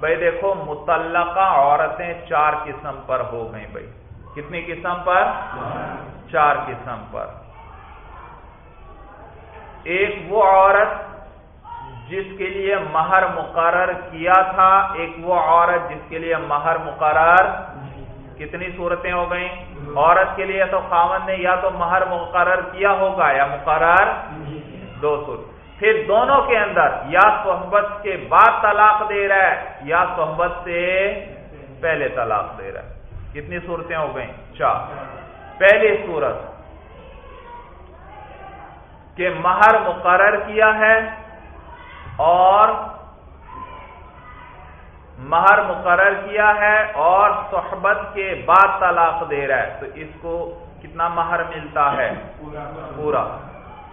بھئی دیکھو، متعلقہ عورتیں چار قسم پر ہو گئیں بھئی کتنی قسم پر؟ چار قسم پر۔ ایک وہ عورت جس کے لیے مہر مقرر کیا تھا، ایک وہ عورت جس کے لیے مہر مقرر کتنی صورتیں ہو گئیں؟ عورت کے لیے تو خاون نے یا تو مہر مقرر کیا ہوگا یا مقرر دو صورت پھر دونوں کے اندر یا صحبت کے بعد طلاق دے رہا ہے یا صحبت سے پہلے طلاق دے رہا ہے۔ کتنی صورتیں ہو گئیں؟ چار۔ پہلی صورت کہ مہر مقرر کیا ہے اور مہر مقرر کیا ہے اور صحبت کے بعد طلاق دے رہا ہے۔ تو اس کو کتنا مہر ملتا ہے؟ پورا۔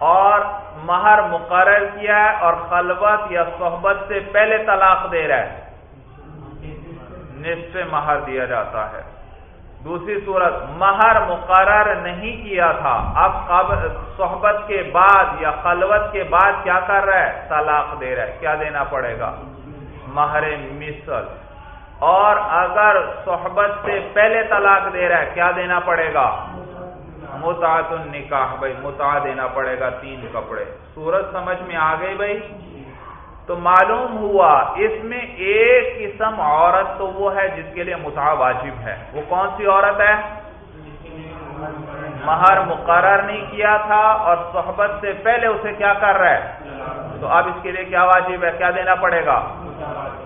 اور مہر مقرر کیا ہے اور خلوت یا صحبت سے پہلے طلاق دے رہا ہے۔ نصف مہر دیا جاتا ہے۔ دوسری صورت، مہر مقرر نہیں کیا تھا۔ اب صحبت کے بعد یا خلوت کے بعد کیا کر رہا ہے؟ طلاق دے رہا ہے۔ کیا دینا پڑے گا؟ مہر مثل اور اگر صحبت سے پہلے طلاق دے رہا ہے، کیا دینا پڑے گا؟ متعت النکاح بھائی متا دینا پڑے گا تین کپڑے۔ سورج سمجھ میں آ گئی بھائی؟ تو معلوم ہوا، اس میں ایک قسم عورت تو وہ ہے جس کے لیے متع واجب ہے۔ وہ کون سی عورت ہے؟ مہر مقرر نہیں کیا تھا اور صحبت سے پہلے اسے کیا کر رہا ہے؟ تو اب اس کے لیے کیا واجب ہے؟ کیا دینا پڑے گا؟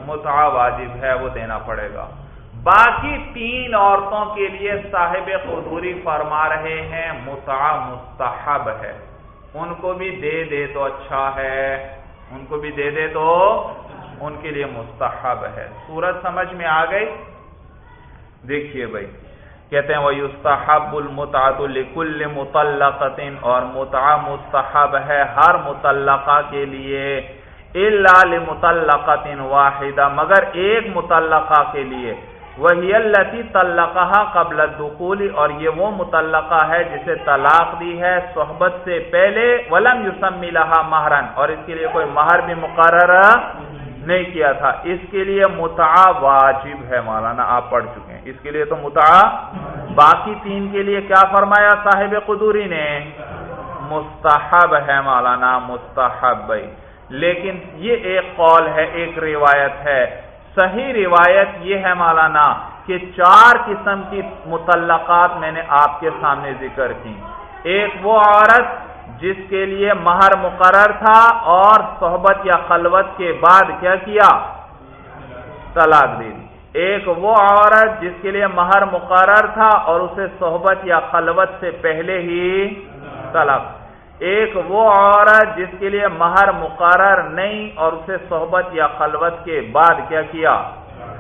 متع واجب ہے، وہ دینا پڑے گا۔ باقی تین عورتوں کے لیے صاحب خدوری فرما رہے ہیں متع مستحب ہے۔ ان کو بھی دے دے تو اچھا ہے۔ ان کو بھی دے دے تو ان کے لیے مستحب ہے۔ سورج سمجھ میں آ گئی؟ دیکھیے بھائی، کہتے ہیں وہ یستحب المتعت لکل متعلقت اور متع مستحب ہے ہر متعلقہ کے لیے الا لمتعلقت واحدہ مگر ایک متعلقہ کے لیے۔ وہی التی طلقہ قبل الدخول، اور یہ وہ متعلقہ ہے جسے طلاق دی ہے صحبت سے پہلے، ولم یوسم لہا مہرن، اور اس کے لیے کوئی مہر بھی مقرر نہیں کیا تھا۔ اس کے لیے متع واجب ہے مولانا، آپ پڑھ چکے ہیں۔ اس کے لیے تو متع باقی تین کے لیے کیا فرمایا صاحب قدوری نے؟ مستحب ہے مولانا، مستحب۔ بھائی لیکن یہ ایک قول ہے، ایک روایت ہے۔ صحیح روایت یہ ہے مولانا کہ چار قسم کی متعلقات میں نے آپ کے سامنے ذکر کی۔ ایک وہ عورت جس کے لیے مہر مقرر تھا اور صحبت یا خلوت کے بعد کیا کیا؟ طلاق دے دی۔ ایک وہ عورت جس کے لیے مہر مقرر تھا اور اسے صحبت یا خلوت سے پہلے ہی طلاق۔ ایک وہ عورت جس کے لیے مہر مقرر نہیں اور اسے صحبت یا خلوت کے بعد کیا کیا؟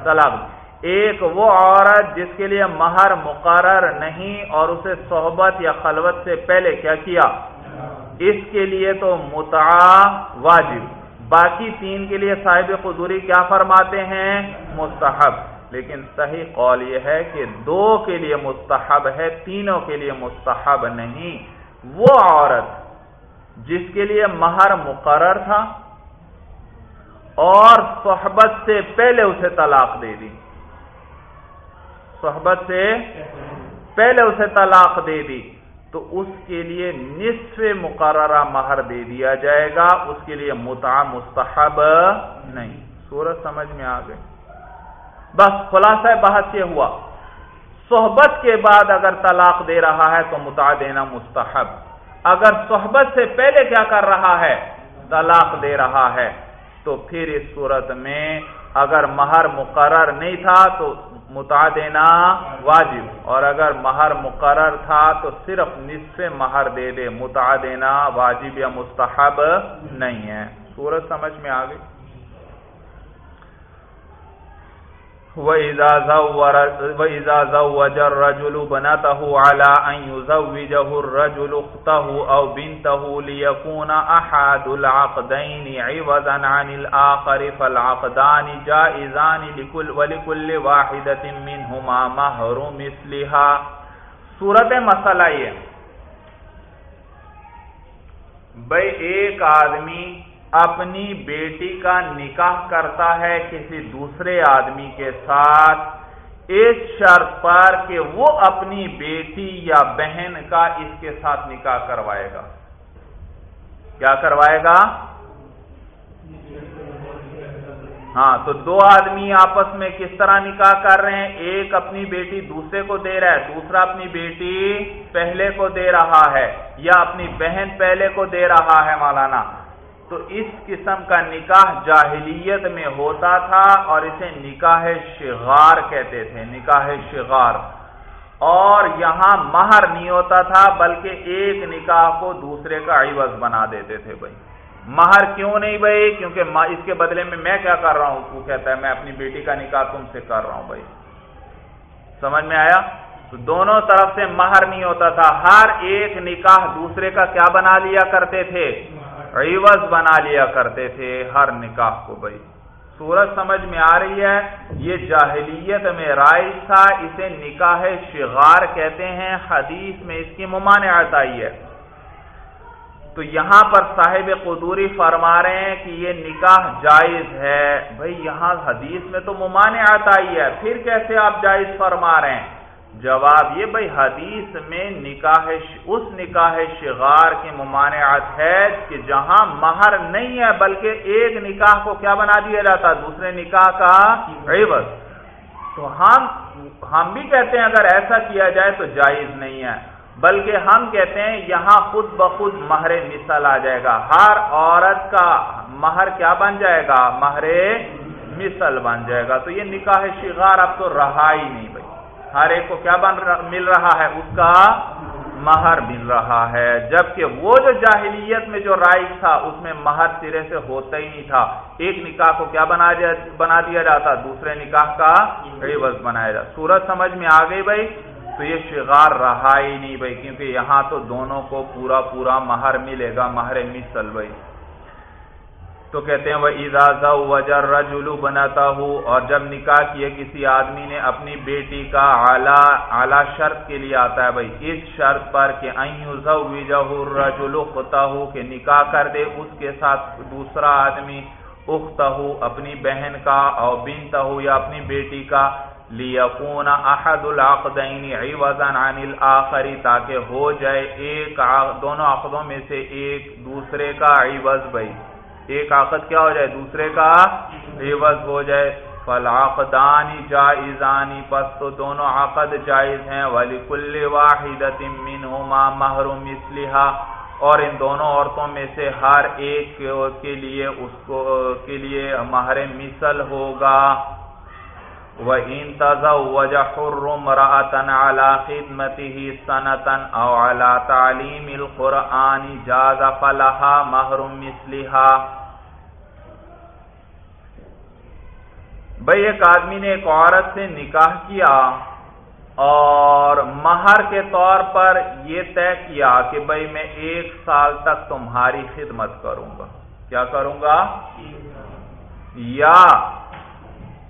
طلاق۔ ایک وہ عورت جس کے لیے مہر مقرر نہیں اور اسے صحبت یا خلوت سے پہلے کیا کیا؟ اس کے لیے تو متع واجب۔ باقی تین کے لیے صاحب خزوری کیا فرماتے ہیں؟ مستحب۔ لیکن صحیح قول یہ ہے کہ دو کے لیے مستحب ہے، تینوں کے لیے مستحب نہیں۔ وہ عورت جس کے لیے مہر مقرر تھا اور صحبت سے پہلے اسے طلاق دے دی۔ صحبت سے پہلے اسے طلاق دے دی۔ تو اس کے لیے نصف مقررہ مہر دے دیا جائے گا۔ اس کے لیے متع مستحب نہیں۔ سورج سمجھ میں آ گئے۔ بس خلاصہ بحث یہ ہوا۔ صحبت کے بعد اگر طلاق دے رہا ہے تو متع دینا مستحب۔ اگر صحبت سے پہلے کیا کر رہا ہے؟ طلاق دے رہا ہے۔ تو پھر اس صورت میں اگر مہر مقرر نہیں تھا تو متا دینا واجب۔ اور اگر مہر مقرر تھا تو صرف نصف مہر دے دے۔ متا دینا واجب یا مستحب نہیں ہے۔ صورت سمجھ میں آ گئی؟ وَإِذَا زَوَّجَ الرَّجُلُ بَنَتَهُ عَلَىٰ أَن يُزَوِّجَهُ الرَّجُلُ أُخْتَهُ أَوْ بِنْتَهُ لِيَكُونَ أَحَدُ الْعَقْدَيْنِ عِوَضًا عَنِ الْآخَرِ فَالْعَقْدَانِ جَائِزَانِ وَلِكُلِّ وَاحِدَةٍ مِّنْهُمَا مَهْرُ مِثْلِهَا۔ صورت مسئلہ یہ بھئی ایک آدمی اپنی بیٹی کا نکاح کرتا ہے کسی دوسرے آدمی کے ساتھ، اس شرط پر کہ وہ اپنی بیٹی یا بہن کا اس کے ساتھ نکاح کروائے گا۔ کیا کروائے گا؟ ہاں تو دو آدمی آپس میں کس طرح نکاح کر رہے ہیں؟ ایک اپنی بیٹی دوسرے کو دے رہا ہے، دوسرا اپنی بیٹی پہلے کو دے رہا ہے، یا اپنی بہن پہلے کو دے رہا ہے مولانا۔ تو اس قسم کا نکاح جاہلیت میں ہوتا تھا اور اسے نکاح شغار کہتے تھے، نکاح شغار۔ اور یہاں مہر نہیں ہوتا تھا، بلکہ ایک نکاح کو دوسرے کا عوض بنا دیتے تھے بھائی۔ مہر کیوں نہیں بھائی؟ کیونکہ اس کے بدلے میں میں کیا کر رہا ہوں؟ تو کہتا ہے، میں اپنی بیٹی کا نکاح تم سے کر رہا ہوں بھائی۔ سمجھ میں آیا؟ تو دونوں طرف سے مہر نہیں ہوتا تھا۔ ہر ایک نکاح دوسرے کا کیا بنا لیا کرتے تھے؟ عوض بنا لیا کرتے تھے ہر نکاح کو بھائی۔ سورج سمجھ میں آ رہی ہے، یہ جاہلیت میں رائج تھا، اسے نکاح شغار کہتے ہیں، حدیث میں اس کی ممانعت آئی ہے۔ تو یہاں پر صاحب قدوری فرما رہے ہیں کہ یہ نکاح جائز ہے۔ بھائی، یہاں حدیث میں تو ممانعت آئی ہے، پھر کیسے آپ جائز فرما رہے ہیں؟ جواب یہ بھائی حدیث میں نکاح اس نکاح شغار کی ممانعت ہے کہ جہاں مہر نہیں ہے بلکہ ایک نکاح کو کیا بنا دیا جاتا دوسرے نکاح کا عوض۔ تو ہم ہم بھی کہتے ہیں اگر ایسا کیا جائے تو جائز نہیں ہے۔ بلکہ ہم کہتے ہیں یہاں خود بخود مہر مثل آ جائے گا۔ ہر عورت کا مہر کیا بن جائے گا؟ مہر مثل بن جائے گا۔ تو یہ نکاح شغار اب تو رہا ہی نہیں بھائی۔ ہر ایک کو کیا بن مل رہا ہے؟ اس کا مہر مل رہا ہے۔ جبکہ وہ جو جاہلیت میں جو رائج تھا، اس میں مہر سرے سے ہوتا ہی نہیں تھا۔ ایک نکاح کو کیا بنا بنا دیا جاتا؟ دوسرے نکاح کا عوض بنایا جاتا۔ سورج سمجھ میں آ گئی بھائی، تو یہ شغار رہا ہی نہیں بھائی، کیونکہ یہاں تو دونوں کو پورا پورا مہر ملے گا، مہر مثل بھائی۔ تو کہتے ہیں وہ ایزاز وجر رجلو بناتا ہوں اور جب نکاح کیے کسی آدمی نے اپنی بیٹی کا اعلی شرط کے لیے آتا ہے، بھائی، اس شرط پر کہ رجولو خطا ہو کہ نکاح کر دے، اس کے ساتھ دوسرا آدمی اختہ اپنی بہن کا اور بنتا ہو یا اپنی بیٹی کا لیکون احد العقدین عوضا عن الاخری تاکہ ہو جائے ایک دونوں عقدوں میں سے ایک دوسرے کا عوض، بھائی۔ ایک آقد کیا ہو جائے؟ دوسرے کا عوض ہو جائے۔ فلاقدانی جائزانی پس تو دونوں عقد جائز ہیں۔ ولی وَاحِدَةٍ واحد محروم اسلحہ اور ان دونوں عورتوں میں سے ہر ایک کے لیے اس کو کے لیے مہر مثل ہوگا۔ وَإِن تَزَوَّجَ حُرٌّ امْرَأَةً عَلَى خِدْمَتِهِ سَنَةً أَوْ عَلَى تَعْلِيمِ الْقُرْآنِ جَازَ فَلَهَا مَهْرٌ مِثْلِهَا۔ بھائی ایک آدمی نے ایک عورت سے نکاح کیا اور مہر کے طور پر یہ طے کیا کہ بھائی میں ایک سال تک تمہاری خدمت کروں گا۔ کیا کروں گا؟ یا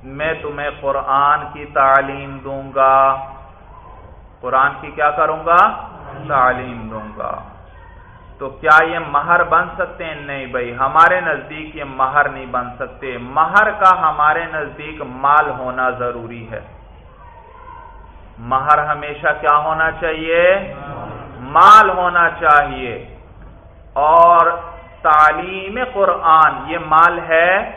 میں تمہیں قرآن کی تعلیم دوں گا۔ قرآن کی کیا کروں گا؟ تعلیم دوں گا۔ تو کیا یہ مہر بن سکتے ہیں؟ نہیں بھائی، ہمارے نزدیک یہ مہر نہیں بن سکتے۔ مہر کا ہمارے نزدیک مال ہونا ضروری ہے۔ مہر ہمیشہ کیا ہونا چاہیے؟ مال ہونا چاہیے۔ اور تعلیم قرآن، یہ مال ہے؟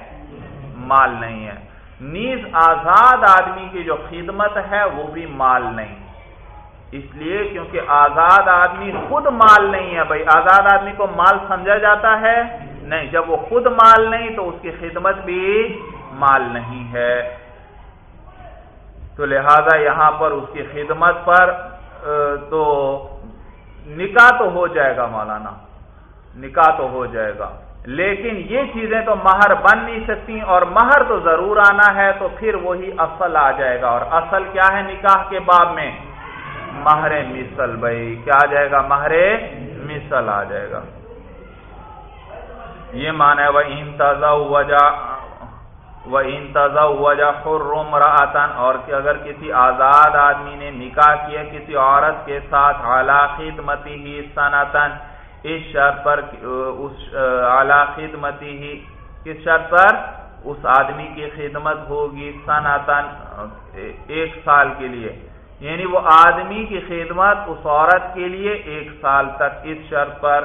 مال نہیں ہے۔ نیز آزاد آدمی کی جو خدمت ہے وہ بھی مال نہیں۔ اس لیے کیونکہ آزاد آدمی خود مال نہیں ہے، بھائی آزاد آدمی کو مال سمجھا جاتا ہے؟ نہیں، جب وہ خود مال نہیں تو اس کی خدمت بھی مال نہیں ہے۔ تو لہذا یہاں پر اس کی خدمت پر تو نکاح تو ہو جائے گا مولانا، نکاح تو ہو جائے گا۔ لیکن یہ چیزیں تو مہر بن نہیں سکتی اور مہر تو ضرور آنا ہے تو پھر وہی اصل آ جائے گا اور اصل کیا ہے نکاح کے باب میں؟ مہر مثل، بھائی، کیا آ جائے گا؟ مہر مثل آ جائے گا۔ یہ مانا ہے وہ انتظا وجہ وہ انتظا وجہ خرم راتن اور کہ اگر کسی آزاد آدمی نے نکاح کیا کسی عورت کے ساتھ اعلی خدمتی ہی سنتن اس شرط پر اس اعلی خدمتی ہی، کس شرط پر؟ اس آدمی کی خدمت ہوگی سنتن ایک سال کے لیے۔ یعنی وہ آدمی کی خدمت اس عورت کے لیے ایک سال تک اس شرط پر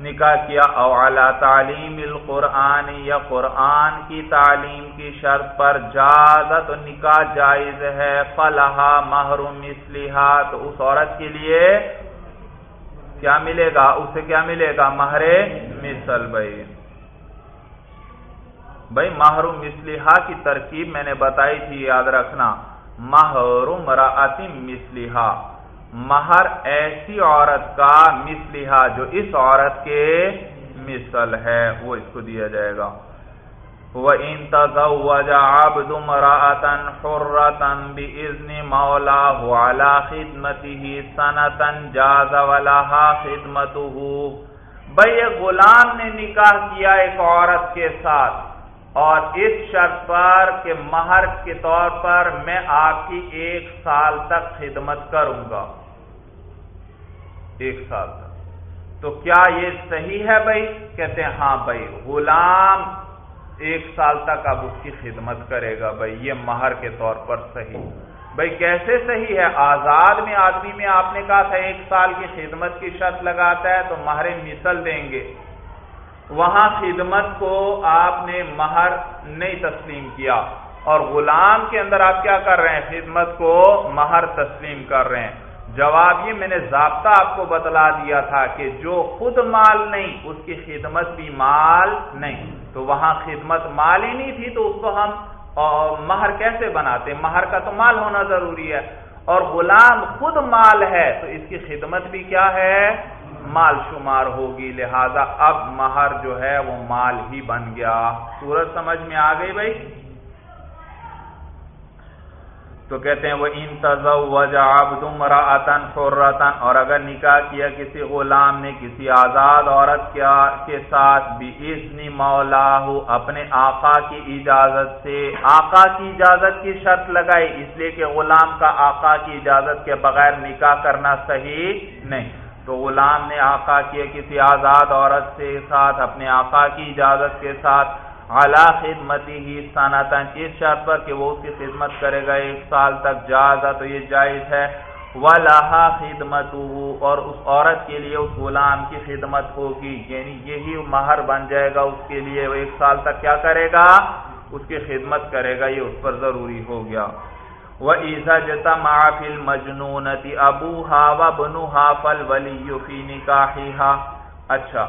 نکاح کیا۔ اولا تعلیم القرآن، یا قرآن کی تعلیم کی شرط پر جازت نکاح جائز ہے، فلاح محروم اسلحہ تو اس عورت کے لیے کیا ملے گا؟ اسے کیا ملے گا؟ مہر مثل بھائی۔ بھائی محروم اسلحہ کی ترکیب میں نے بتائی تھی، یاد رکھنا۔ محروم راتم مسلحا مہر ایسی عورت کا مسلحا جو اس عورت کے مثل ہے، وہ اس کو دیا جائے گا۔ وہ ان تزوجا عبد مراتن حرتن بإذن مولا والا خدمته سنتن جاز ولها خدمته۔ بھئی غلام نے نکاح کیا ایک عورت کے ساتھ۔ اور اس شرط پر کہ مہر کے طور پر میں آپ کی ایک سال تک خدمت کروں گا۔ ایک سال تک۔ تو کیا یہ صحیح ہے بھائی کہتے ہیں ہاں بھائی غلام ایک سال تک اب اس کی خدمت کرے گا بھائی، یہ مہر کے طور پر صحیح۔ بھائی، کیسے صحیح ہے؟ آزاد میں آدمی میں آپ نے کہا تھا ایک سال کی خدمت کی شرط لگاتا ہے تو مہر مثل دیں گے۔ وہاں خدمت کو آپ نے مہر نہیں تسلیم کیا۔ اور غلام کے اندر آپ کیا کر رہے ہیں؟ خدمت کو مہر تسلیم کر رہے ہیں۔ جواب یہ میں نے ضابطہ آپ کو بتلا دیا تھا کہ جو خود مال نہیں، اس کی خدمت بھی مال نہیں۔ تو وہاں خدمت مال ہی نہیں تھی تو اس کو ہم مہر کیسے بناتے؟ مہر کا تو مال ہونا ضروری ہے۔ اور غلام خود مال ہے، تو اس کی خدمت بھی کیا ہے؟ مال شمار ہوگی۔ لہذا اب مہر جو ہے وہ مال ہی بن گیا۔ سورج سمجھ میں آ گئی بھائی؟ تو کہتے ہیں وہ ان تزوج عبد امرأتن حرتن، اور اگر نکاح کیا کسی غلام نے، کسی آزاد عورت کے ساتھ بھی اسنی مولا اپنے آقا کی اجازت سے، آقا کی اجازت کی شرط لگائی، اس لیے کہ غلام کا آقا کی اجازت کے بغیر نکاح کرنا صحیح نہیں۔ تو غلام نے آقا کیا کسی آزاد عورت سے ساتھ، اپنے آقا کی اجازت کے ساتھ اعلیٰ خدمتی ہی سناتن اس شرط پر کہ وہ اس کی خدمت کرے گا، ایک سال تک جائزہ تو یہ جائز ہے۔ ولاحا خدمت اور اس عورت کے لیے اس غلام کی خدمت ہوگی۔ یعنی یہی مہر بن جائے گا اس کے لیے۔ وہ ایک سال تک کیا کرے گا؟ اس کی خدمت کرے گا۔ یہ اس پر ضروری ہو گیا۔ وہ عیسا جتا محفل مجنونتی ابو ہا و بنو ہا فل ولی فی نکاحی اچھا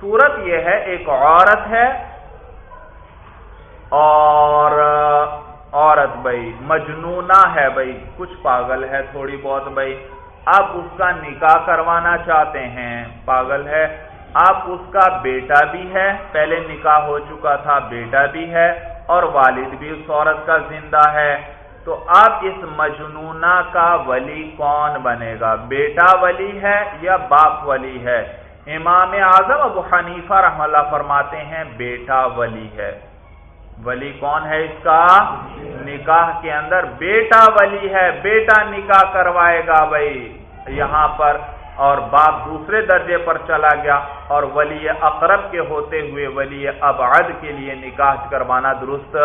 صورت یہ ہے، ایک عورت ہے اور، عورت بھائی، مجنونہ ہے بھائی، کچھ پاگل ہے تھوڑی بہت بھائی۔ اب اس کا نکاح کروانا چاہتے ہیں، پاگل ہے۔ اب اس کا بیٹا بھی ہے، پہلے نکاح ہو چکا تھا، بیٹا بھی ہے اور والد بھی اس عورت کا زندہ ہے۔ تو اب اس مجنونہ کا ولی کون بنے گا؟ بیٹا ولی ہے یا باپ ولی ہے؟ امام اعظم ابو حنیفہ رحم اللہ فرماتے ہیں، بیٹا ولی ہے۔ ولی کون ہے اس کا؟ نکاح کے اندر بیٹا ولی ہے، بیٹا نکاح کروائے گا بھائی۔ یہاں پر اور باپ دوسرے درجے پر چلا گیا اور ولی اقرب کے ہوتے ہوئے ولی ابعد کے لیے نکاح کروانا درست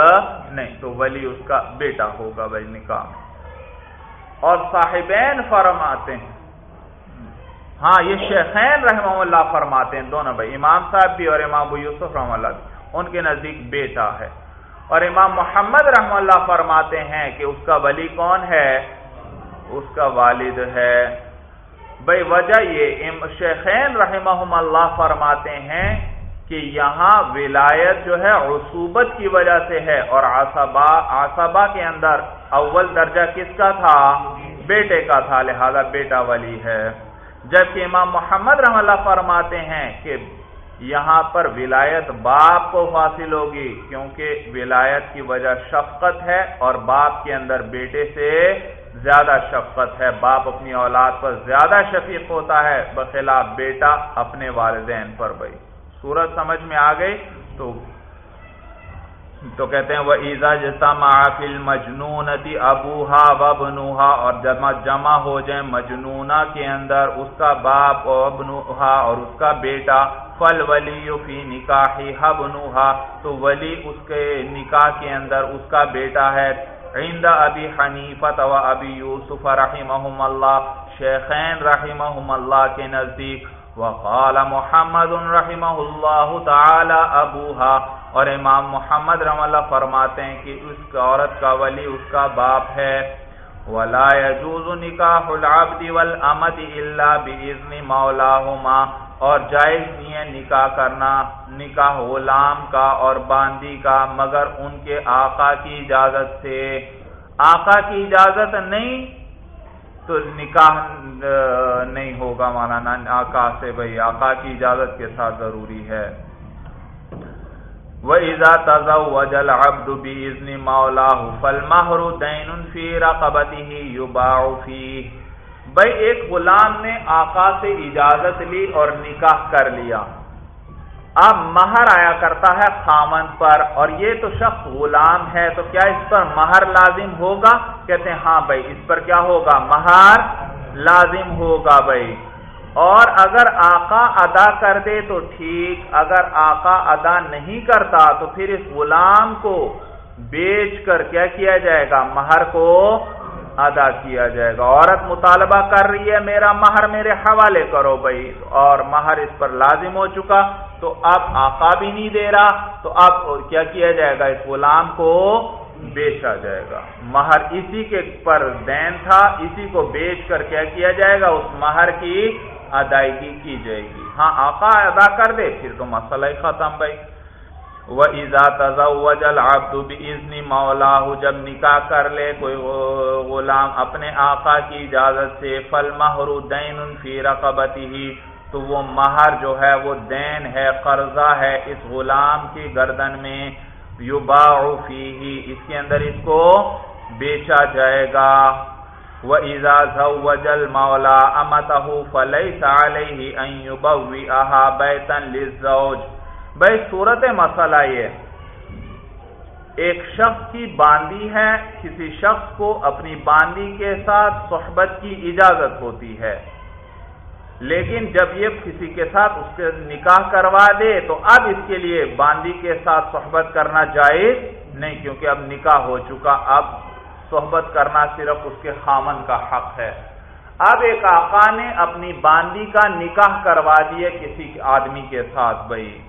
نہیں۔ تو ولی اس کا بیٹا ہوگا بھائی نکاح۔ اور صاحبین فرماتے ہیں۔ ہاں یہ شیخین رحمہ اللہ فرماتے ہیں دونوں بھائی، امام صاحب بھی اور امام ابو یوسف رحمہ اللہ بھی۔ ان کے نزدیک بیٹا ہے۔ اور امام محمد رحم اللہ فرماتے ہیں کہ اس کا ولی کون ہے؟ اس کا والد ہے۔ بھائی وجہ یہ شیخین رحمہ اللہ فرماتے ہیں کہ یہاں ولایت جو ہے رسوبت کی وجہ سے ہے اور آسبا آسبا کے اندر اول درجہ کس کا تھا؟ بیٹے کا تھا، لہذا بیٹا ولی ہے۔ جبکہ امام محمد رحم اللہ فرماتے ہیں کہ یہاں پر ولایت باپ کو حاصل ہوگی، کیونکہ ولایت کی وجہ شفقت ہے اور باپ کے اندر بیٹے سے زیادہ شفقت ہے۔ باپ اپنی اولاد پر زیادہ شفیق ہوتا ہے، بخلاف بیٹا اپنے والدین پر۔ بھائی، سورج سمجھ میں آ گئی؟ تو تو کہتے ہیں وہ ایزا جسا محافل مجنون ابوہا و بنوہا اور جمع جمع ہو جائیں مجنونہ کے اندر، اس کا باپ اور ابنوہا اور اس کا بیٹا فل ولی فی نکاحی حبنوہا تو ولی اس کے نکاح کے اندر اس کا بیٹا ہے۔ عند ابی حنیفت و ابی یوسف رحمہم اللہ، شیخین رحمہم اللہ کے نزدیک۔ وقال محمد رحمہ اللہ تعالی ابوہا۔ اور امام محمد رحم اللہ فرماتے ہیں کہ اس عورت کا ولی اس کا باپ ہے۔ ولا يجوز نکاح العبد والامت الا باذن مولاهما اور جائز نہیں ہے نکاح کرنا، نکاح غلام کا اور باندی کا، مگر ان کے آقا کی اجازت سے۔ آقا کی اجازت نہیں تو نکاح نہیں ہوگا مولانا، آقا سے بھائی، آقا کی اجازت کے ساتھ ضروری ہے۔ وَإِذَا تَزَوَّجَ الْعَبْدُ بِإِذْنِ مَوْلَاهُ فَالْمَهْرُ دَيْنٌ فِي رَقَبَتِهِ يُبَاعُ فِيهِ۔ بھئی ایک غلام نے آقا سے اجازت لی اور نکاح کر لیا۔ اب مہر آیا کرتا ہے خامن پر اور یہ تو شخص غلام ہے، تو کیا اس پر مہر لازم ہوگا؟ کہتے ہیں ہاں بھائی، اس پر کیا ہوگا؟ مہر لازم ہوگا بھائی۔ اور اگر آقا ادا کر دے تو ٹھیک، اگر آقا ادا نہیں کرتا تو پھر اس غلام کو بیچ کر کیا کیا جائے گا؟ مہر کو ادا کیا جائے گا۔ عورت مطالبہ کر رہی ہے، میرا مہر میرے حوالے کرو بھائی۔ اور مہر اس پر لازم ہو چکا۔ تو اب آقا بھی نہیں دے رہا۔ تو اب کیا کیا جائے گا؟ اس غلام کو بیچا جائے گا۔ مہر اسی کے پر دین تھا، اسی کو بیچ کر کیا کیا جائے گا؟ اس مہر کی ادائیگی کی جائے گی۔ ہاں آقا ادا کر دے، پھر تو مسئلہ ہی ختم بھائی۔ وہ ایزا تزا آبد ازنی مولا جب نکاح کر لے، کوئی غلام اپنے آقا کی اجازت سے فل مہر دین فی رقبتی ہی تو وہ مہر جو ہے، وہ دین ہے، قرضہ ہے اس غلام کی گردن میں یو فی ہی اس کے اندر اس کو بیچا جائے گا۔ وہ ایزاز وجل مولا امت فلئی سال بیتن لزوج بھائی صورت مسئلہ یہ ایک شخص کی باندی ہے، کسی شخص کو اپنی باندی کے ساتھ صحبت کی اجازت ہوتی ہے۔ لیکن جب یہ کسی کے ساتھ اس کے نکاح کروا دے تو اب اس کے لیے باندی کے ساتھ صحبت کرنا جائز نہیں، کیونکہ اب نکاح ہو چکا۔ اب صحبت کرنا صرف اس کے خامن کا حق ہے۔ اب ایک آقا نے اپنی باندی کا نکاح کروا دیا کسی آدمی کے ساتھ، بھائی۔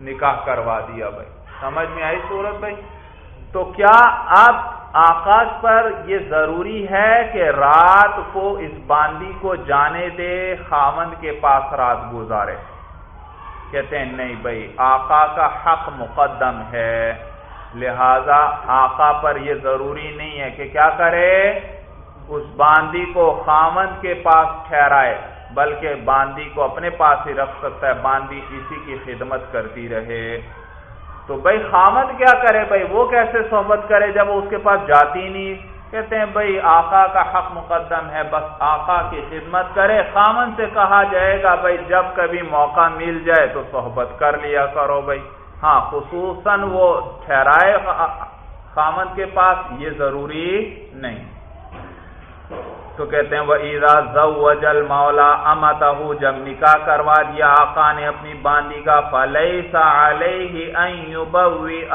نکاح کروا دیا بھائی۔ سمجھ میں آئی صورت بھائی؟ تو کیا اب آکاش پر یہ ضروری ہے کہ رات کو اس باندی کو جانے دے خامند کے پاس رات گزارے؟ کہتے ہیں نہیں بھائی، آقا کا حق مقدم ہے۔ لہذا آقا پر یہ ضروری نہیں ہے کہ کیا کرے؟ اس باندی کو خامند کے پاس ٹھہرائے۔ بلکہ باندی کو اپنے پاس ہی رکھ سکتا ہے، باندی اسی کی خدمت کرتی رہے۔ تو بھائی خامد کیا کرے؟ بھائی وہ کیسے صحبت کرے جب وہ اس کے پاس جاتی نہیں؟ کہتے ہیں، بھائی آقا کا حق مقدم ہے، بس آقا کی خدمت کرے۔ خامن سے کہا جائے گا، بھائی جب کبھی موقع مل جائے تو صحبت کر لیا کرو بھائی۔ ہاں خصوصاً وہ ٹھہرائے خامن کے پاس یہ ضروری نہیں۔ تو کہتے ہیں وہ ایزا زوجل مولا امت جب نکاح کروا دیا آقا نے اپنی باندی کا فلئی سا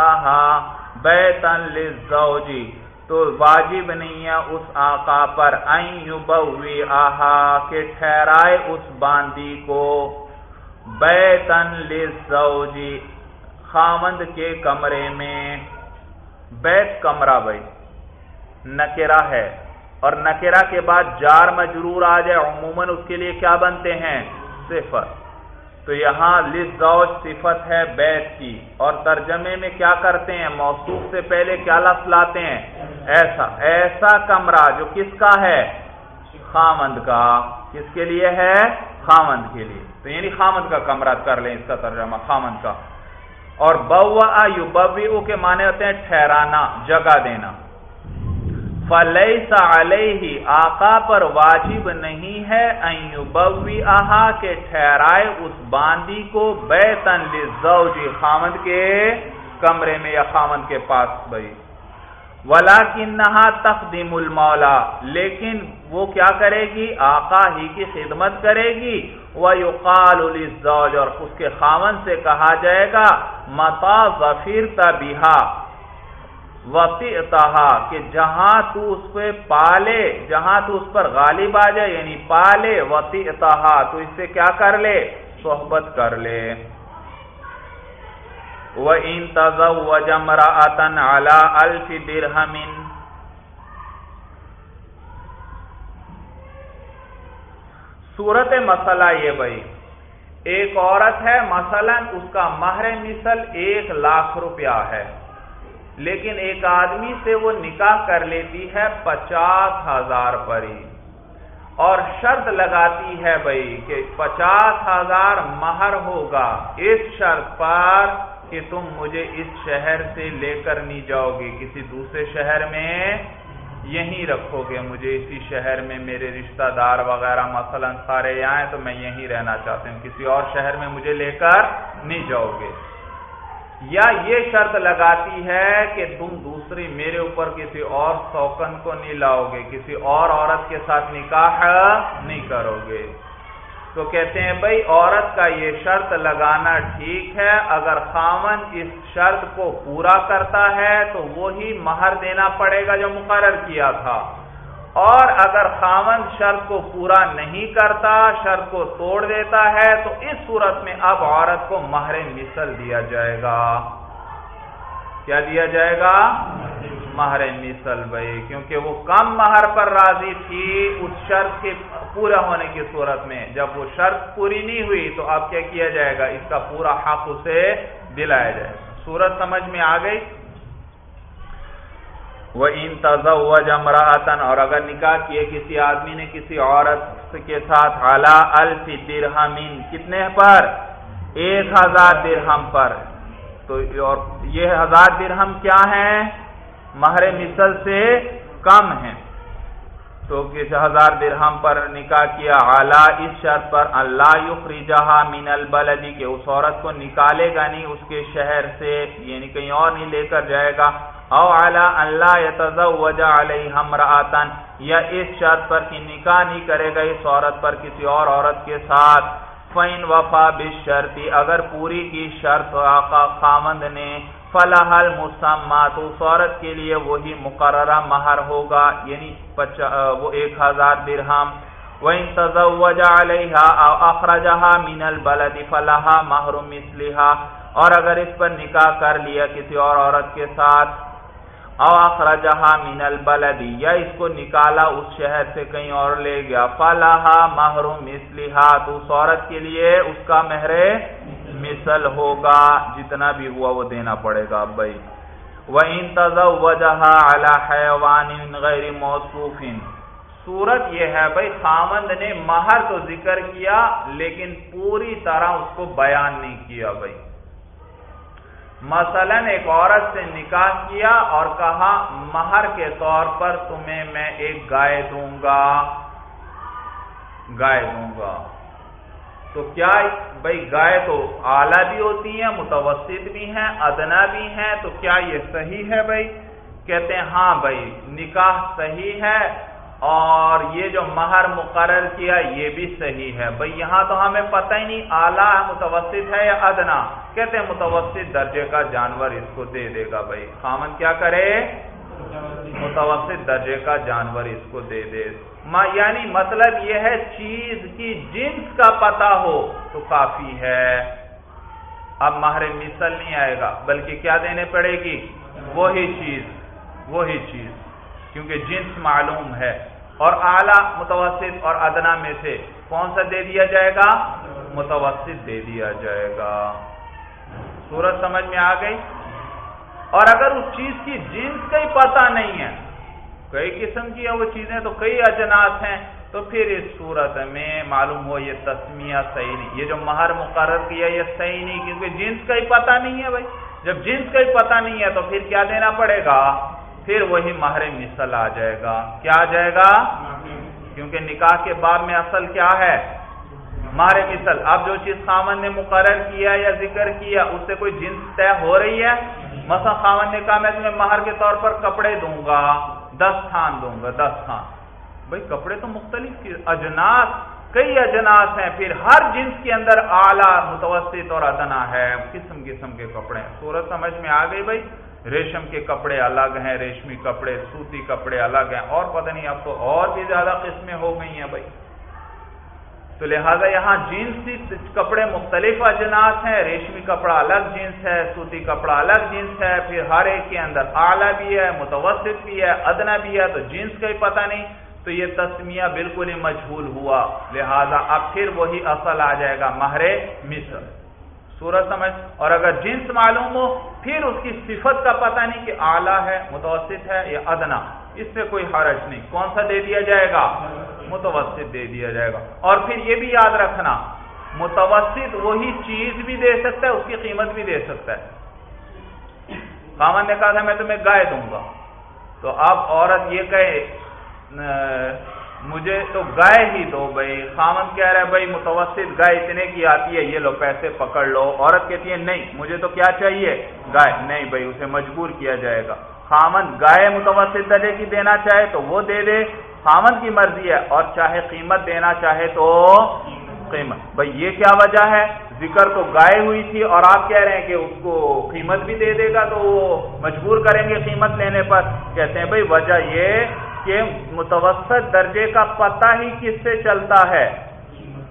آہا بیتن لزوجی تو واجب نہیں ہے اس آقا پر بوی آہا کہ ٹھہرائے اس باندی کو بیتن لزوجی خامند کے کمرے میں۔ بیت کمرہ بھائی نکرا ہے۔ اور نکرا کے بعد جار مجرور آ جائے، عموماً اس کے لیے کیا بنتے ہیں؟ صفت۔ تو یہاں لزوج صفت ہے بیت کی۔ اور ترجمے میں کیا کرتے ہیں؟ موصوف سے پہلے کیا لفظ لاتے ہیں؟ ایسا۔ ایسا کمرہ جو کس کا ہے؟ خامند کا۔ کس کے لیے ہے؟ خامند کے لیے۔ تو یعنی خامند کا کمرہ کر لیں اس کا ترجمہ، خامند کا۔ اور بوا یو کے معنی ہوتے ہیں ٹھہرانا، جگہ دینا۔ فلیسا علیہ آقا پر واجب نہیں ہے بوی آہا کے ٹھہرائے اس باندی کو بے تن لزوجی خامد کے کمرے میں یا خامد کے پاس، بھائی۔ ولا نہا تقدیم المولا لیکن وہ کیا کرے گی؟ آقا ہی کی خدمت کرے گی۔ وہ یقال اور اس کے خامن سے کہا جائے گا متا ظفیر تبیہا وقتی کہ جہاں تو اس پہ پالے، جہاں تو اس پر غالب آ جائے یعنی پالے وقتی تو اس سے کیا کر لے؟ صحبت کر لے۔ وہ ان و جمرا اعلی الف درہمن صورت مسئلہ یہ بھائی، ایک عورت ہے، مثلا اس کا مہر مثل ایک لاکھ روپیہ ہے۔ لیکن ایک آدمی سے وہ نکاح کر لیتی ہے پچاس ہزار پر ہی اور شرط لگاتی ہے بھائی کہ پچاس ہزار مہر ہوگا اس شرط پر کہ تم مجھے اس شہر سے لے کر نہیں جاؤ گے، کسی دوسرے شہر میں یہیں رکھو گے۔ مجھے اسی شہر میں میرے رشتہ دار وغیرہ مثلا سارے یہاں تو میں یہیں رہنا چاہتی ہوں، کسی اور شہر میں مجھے لے کر نہیں جاؤ گے۔ یا یہ شرط لگاتی ہے کہ تم دوسری میرے اوپر کسی اور سوکن کو نہیں لاؤ گے کسی اور عورت کے ساتھ نکاح نہیں کرو گے تو کہتے ہیں بھائی، عورت کا یہ شرط لگانا ٹھیک ہے، اگر خامن اس شرط کو پورا کرتا ہے تو وہی مہر دینا پڑے گا جو مقرر کیا تھا۔ اور اگر خامن شرط کو پورا نہیں کرتا شرط کو توڑ دیتا ہے، تو اس صورت میں اب عورت کو مہر مثل دیا جائے گا۔ کیا دیا جائے گا؟ مہر مثل بھائی، کیونکہ وہ کم مہر پر راضی تھی اس شرط کے پورا ہونے کی صورت میں۔ جب وہ شرط پوری نہیں ہوئی تو اب کیا کیا جائے گا؟ اس کا پورا حق اسے دلایا جائے گا۔ صورت سمجھ میں آ گئی؟ وہ ان تضوج امراطن اور اگر نکاح کیے کسی آدمی نے کسی عورت کے ساتھ اعلی الف درہمین کتنے پر؟ ایک ہزار درہم پر۔ تو اور یہ ہزار درہم کیا ہیں؟ مہر مثل سے کم ہیں۔ تو کس ہزار درہم پر نکاح کیا؟ اعلیٰ اس شرط پر اللہ یخرجہا من البلدی کہ اس عورت کو نکالے گا نہیں، اس کے شہر سے یعنی کہیں اور نہیں لے کر جائے گا۔ او اعلیٰ اللہ یتزوج علیہ امرآتن یا اس شرط پر کہ نکاح نہیں کرے گا، اس عورت پر کسی اور عورت کے ساتھ۔ فین وفا بشرطی اگر پوری کی شرط آقا خامند نے فلاح المسمات، اس عورت کے لیے وہی مقررہ مہر ہوگا یعنی وہ ایک ہزار درہم۔ وَإِن تَزَوَّجَ عَلَيْهَا أَوْ أَخْرَجَهَا مِنَ الْبَلَدِ فَلَهَا مَهْرُ مِثْلِهَا۔ اور اگر اس پر نکاح کر لیا کسی اور عورت کے ساتھ او اخرجها من البلد، یا اس کو نکالا اس شہر سے کہیں اور لے گیا۔ فلاحا محروم اسلحا تو اس عورت کے لیے اس کا مہر مثل ہوگا، جتنا بھی ہوا وہ دینا پڑے گا۔ اب بھائی وہ انتظ وجہ حیوان غیر موصوف۔ صورت یہ ہے بھائی، خامند نے مہر تو ذکر کیا، لیکن پوری طرح اس کو بیان نہیں کیا بھائی۔ مثلا ایک عورت سے نکاح کیا اور کہا، مہر کے طور پر تمہیں میں ایک گائے دوں گا۔ گائے دوں گا۔ تو کیا بھائی گائے تو اعلیٰ بھی ہوتی ہیں، متوسط بھی ہیں، ادنا بھی ہیں، تو کیا یہ صحیح ہے بھائی کہتے ہیں ہاں بھائی نکاح صحیح ہے۔ اور یہ جو مہر مقرر کیا یہ بھی صحیح ہے۔ بھائی یہاں تو ہمیں پتہ ہی نہیں اعلیٰ متوسط ہے یا ادنا۔ کہتے ہیں متوسط درجے کا جانور اس کو دے دے گا بھائی خامن کیا کرے؟ متوسط درجے کا جانور اس کو دے دے۔ یعنی مطلب یہ ہے چیز کی جنس کا پتا ہو تو کافی ہے۔ اب ماہر مثل نہیں آئے گا، بلکہ کیا دینے پڑے گی؟ وہی چیز وہی چیز۔ کیونکہ جنس معلوم ہے۔ اور اعلی متوسط اور ادنا میں سے کون سا دے دیا جائے گا؟ متوسط دے دیا جائے گا۔ سورج سمجھ میں آ گئی؟ اور اگر اس چیز کی جنس کا ہی پتا نہیں ہے، کئی قسم کی وہ چیزیں، تو کئی اجناس ہیں، تو پھر اس صورت میں معلوم ہو یہ تسمیہ صحیح نہیں۔ یہ جو مہر مقرر کیا، یہ صحیح نہیں، کیونکہ جنس کا ہی پتہ نہیں ہے بھائی۔ جب جنس کا ہی پتہ نہیں ہے، تو پھر کیا دینا پڑے گا؟ پھر وہی مہر مثل آ جائے گا۔ کیا آ جائے گا؟ کیونکہ نکاح کے بعد میں اصل کیا ہے؟ مہر مثل۔ اب جو چیز خامن نے مقرر کیا یا ذکر کیا، اس سے کوئی جنس طے ہو رہی ہے؟ مثلا خامن نے کہا، میں تمہیں مہر کے طور پر کپڑے دوں گا۔ دس تھان دوں گا، دس تھان۔ بھائی، کپڑے تو مختلف اجناس، کئی اجناس ہیں۔ پھر ہر جنس کے اندر اعلیٰ، متوسط اور ادنا ہے۔ قسم قسم کے کپڑے سورج سمجھ میں آ گئی بھائی؟ ریشم کے کپڑے الگ ہیں، ریشمی کپڑے، سوتی کپڑے الگ ہیں، اور پتہ نہیں اب تو اور بھی زیادہ قسمیں ہو گئی ہیں بھائی۔ تو لہٰذا یہاں جینس کپڑے مختلف اجناس ہیں، ریشمی کپڑا الگ جینس ہے، سوتی کپڑا الگ جینس ہے، پھر ہر ایک کے اندر اعلیٰ بھی ہے، متوسط بھی ہے، ادنا بھی ہے، تو جینس کا ہی پتہ نہیں۔ تو یہ تسمیہ بالکل ہی مجھول ہوا۔ لہذا اب پھر وہی اصل آ جائے گا مہر مصر۔ سورج سمجھ۔ اور اگر جنس معلوم ہو، پھر اس کی صفت کا پتہ نہیں کہ اعلیٰ ہے، متوسط ہے یا ادنا۔ اس سے کوئی حرج نہیں۔ کون سا دے دیا جائے گا؟ متوسط دے دیا جائے گا۔ اور پھر یہ بھی یاد رکھنا، متوسط وہی چیز بھی دے سکتا ہے، اس کی قیمت بھی دے سکتا ہے۔ خامن نے کہا تھا، میں تمہیں گائے دوں گا۔ تو اب عورت یہ کہے مجھے تو گائے ہی دو بھائی۔ خامن کہہ رہا ہے، بھائی متوسط گائے اتنے کی آتی ہے، یہ لو پیسے پکڑ لو۔ عورت کہتی ہے، نہیں، مجھے تو کیا چاہیے؟ گائے۔ نہیں بھائی، اسے مجبور کیا جائے گا۔ خامن گائے متوسط درجے کی دینا چاہے تو وہ دے دے۔ خامن کی مرضی ہے، اور چاہے قیمت دینا چاہے تو قیمت۔ بھائی، یہ کیا وجہ ہے؟ ذکر تو گائے ہوئی تھی، اور آپ کہہ رہے ہیں کہ اس کو قیمت بھی دے دے گا تو وہ مجبور کریں گے قیمت لینے پر۔ کہتے ہیں، بھائی، وجہ یہ کہ متوسط درجے کا پتہ ہی کس سے چلتا ہے؟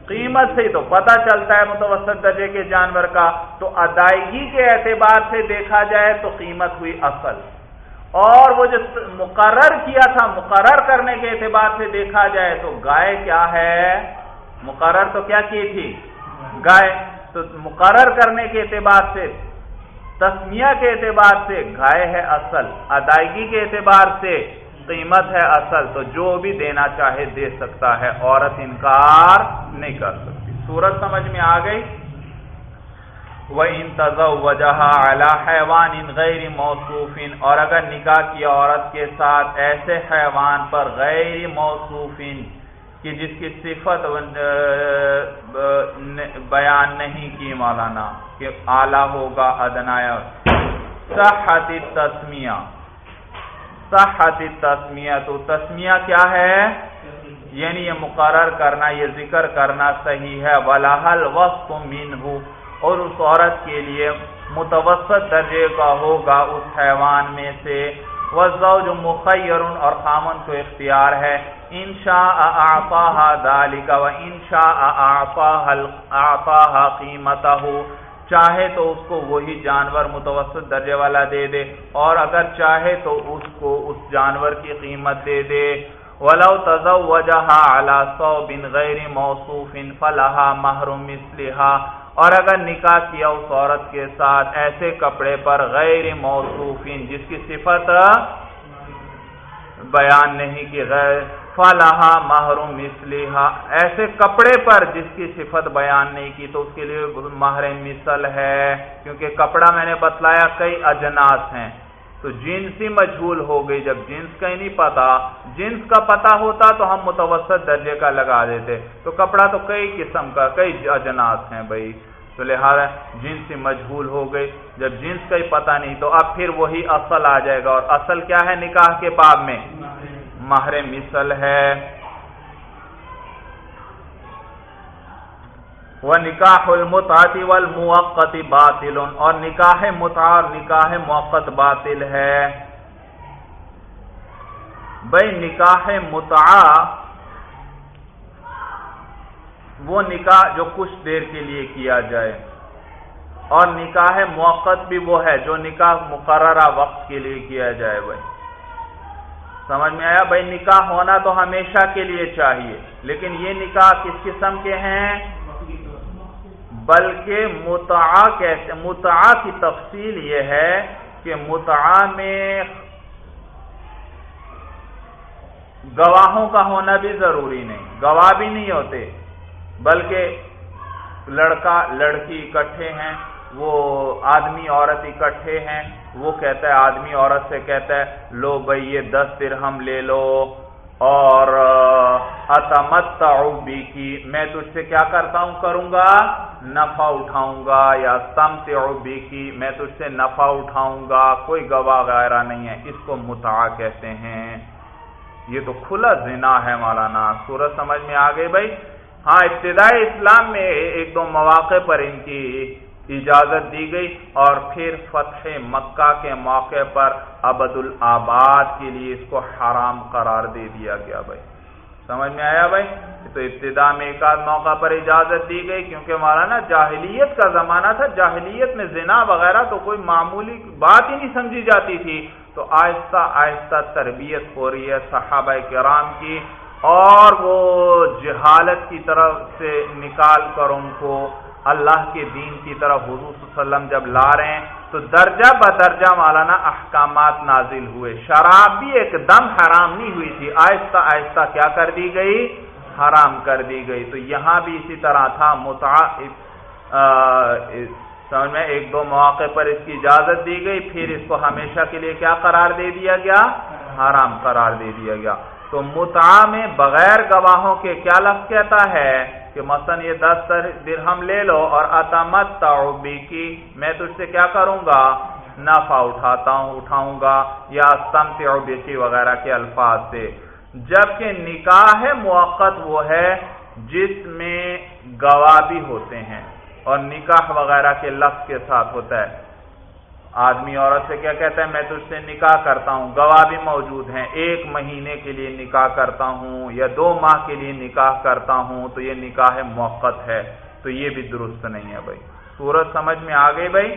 قیمت سے تو پتہ چلتا ہے متوسط درجے کے جانور کا۔ تو ادائیگی کے اعتبار سے دیکھا جائے تو قیمت ہوئی اصل۔ اور وہ جو مقرر کیا تھا، مقرر کرنے کے اعتبار سے دیکھا جائے تو گائے کیا ہے؟ مقرر تو کیا کی تھی؟ گائے۔ تو مقرر کرنے کے اعتبار سے، تسمیہ کے اعتبار سے گائے ہے اصل۔ ادائیگی کے اعتبار سے قیمت ہے اصل، تو جو بھی دینا چاہے دے سکتا ہے، عورت انکار نہیں کر سکتی۔ سورج سمجھ میں آ گئی؟ وہ ان وجہ حیوان ان غیر موصوف۔ اور اگر نکاح کی عورت کے ساتھ ایسے حیوان پر غیر موصوف کہ جس کی صفت بیان نہیں کی مولانا، کہ اعلیٰ ہوگا، ادنایا۔ صحت تسمیہ صحت تسمیہ تو تسمیہ کیا ہے؟ یعنی یہ مقرر کرنا، یہ ذکر کرنا صحیح ہے ولاحل وقت مین اور اس عورت کے لیے متوسط درجے کا ہوگا اس حیوان میں سے۔ والزوج مخیر اور خامن کو اختیار ہے۔ انشاء اعطاها ذلك وانشاء اعطاها اعطاها قیمته چاہے تو اس کو وہی جانور متوسط درجے والا دے دے، اور اگر چاہے تو اس کو اس جانور کی قیمت دے دے۔ ولو تزوجها على صوب غیر موصوف فلها مہر مثلها۔ اور اگر نکاح کیا اس عورت کے ساتھ ایسے کپڑے پر غیر موصوفین، جس کی صفت بیان نہیں کی، غیر فلاح محروم اسلحہ ایسے کپڑے پر جس کی صفت بیان نہیں کی تو اس کے لیے ماہر مثل ہے کیونکہ کپڑا میں نے بتلایا کئی اجناس ہیں۔ تو جنس ہی مجھول ہو گئی، جب جنس کا ہی نہیں پتا، جنس کا پتا ہوتا تو ہم متوسط درجے کا لگا دیتے۔ تو کپڑا تو کئی قسم کا، کئی اجناس ہیں بھائی۔ تو لہٰذا جنس ہی مجھول ہو گئی۔ جب جنس کا ہی پتا نہیں تو اب پھر وہی اصل آ جائے گا۔ اور اصل کیا ہے نکاح کے باب میں؟ ماہر مثل ہے۔ وہ نکاح المتاطی والموقت باطل۔ اور نکاح متا نکاح موقت باطل ہے۔ بھائی نکاح متا وہ نکاح جو کچھ دیر کے لیے کیا جائے۔ اور نکاح موقع بھی وہ ہے جو نکاح مقررہ وقت کے لیے کیا جائے۔ بھائی سمجھ میں آیا؟ بھائی نکاح ہونا تو ہمیشہ کے لیے چاہیے، لیکن یہ نکاح کس قسم کے ہیں؟ بلکہ متع کیسے؟ متع کی تفصیل یہ ہے کہ متع میں گواہوں کا ہونا بھی ضروری نہیں، گواہ بھی نہیں ہوتے، بلکہ لڑکا، لڑکی اکٹھے ہیں، وہ آدمی، عورت اکٹھے ہیں وہ کہتا ہے، آدمی عورت سے کہتا ہے، لو بھائی یہ دس درہم لے لو۔ اور اتمت کی میں تجھ سے کیا کرتا ہوں؟ کروں گا، نفع اٹھاؤں گا۔ یا سم کی میں تجھ سے نفع اٹھاؤں گا۔ کوئی گواہ وغیرہ نہیں ہے۔ اس کو متع کہتے ہیں۔ یہ تو کھلا زنا ہے مولانا۔ سورج سمجھ میں آ گئی بھائی؟ ہاں ابتدائی اسلام میں ایک دو مواقع پر ان کی اجازت دی گئی اور پھر فتح مکہ کے موقع پر عبد الآباد کے لیے اس کو حرام قرار دے دیا گیا بھائی۔ سمجھ میں آیا بھائی؟ تو ابتدا میں ایک آدھ موقع پر اجازت دی گئی کیونکہ ہمارا نا جاہلیت کا زمانہ تھا، جاہلیت میں زنا وغیرہ تو کوئی معمولی بات ہی نہیں سمجھی جاتی تھی۔ تو آہستہ آہستہ تربیت ہو رہی ہے صحابہ کرام کی اور وہ جہالت کی طرف سے نکال کر ان کو اللہ کے دین کی طرف حضور صلی اللہ علیہ وسلم جب لا رہے ہیں، تو درجہ بدرجہ مولانا احکامات نازل ہوئے۔ شراب بھی ایک دم حرام نہیں ہوئی تھی۔ آہستہ آہستہ کیا کر دی گئی؟ حرام کر دی گئی۔ تو یہاں بھی اسی طرح تھا۔ سمجھ میں ایک دو مواقع پر اس کی اجازت دی گئی۔ پھر اس کو ہمیشہ کے لیے کیا قرار دے دیا گیا؟ حرام قرار دے دیا گیا۔ تو متع میں بغیر گواہوں کے کیا لفظ کہتا ہے کہ مثلا یہ دس درہم لے لو اور اتمت تعبی کی میں تجھ سے کیا کروں گا؟ نفع اٹھاتا ہوں، اٹھاؤں گا، یا بیسی وغیرہ کے الفاظ سے۔ جبکہ نکاح موقع وہ ہے جس میں گواہ بھی ہوتے ہیں اور نکاح وغیرہ کے لفظ کے ساتھ ہوتا ہے۔ آدمی عورت سے کیا کہتا ہے؟ میں تجھ سے نکاح کرتا ہوں۔ گواہ بھی موجود ہیں۔ ایک مہینے کے لیے نکاح کرتا ہوں یا دو ماہ کے لیے نکاح کرتا ہوں تو یہ نکاح موقع ہے۔ تو یہ بھی درست نہیں ہے بھائی۔ سورج سمجھ میں آ گئی بھائی؟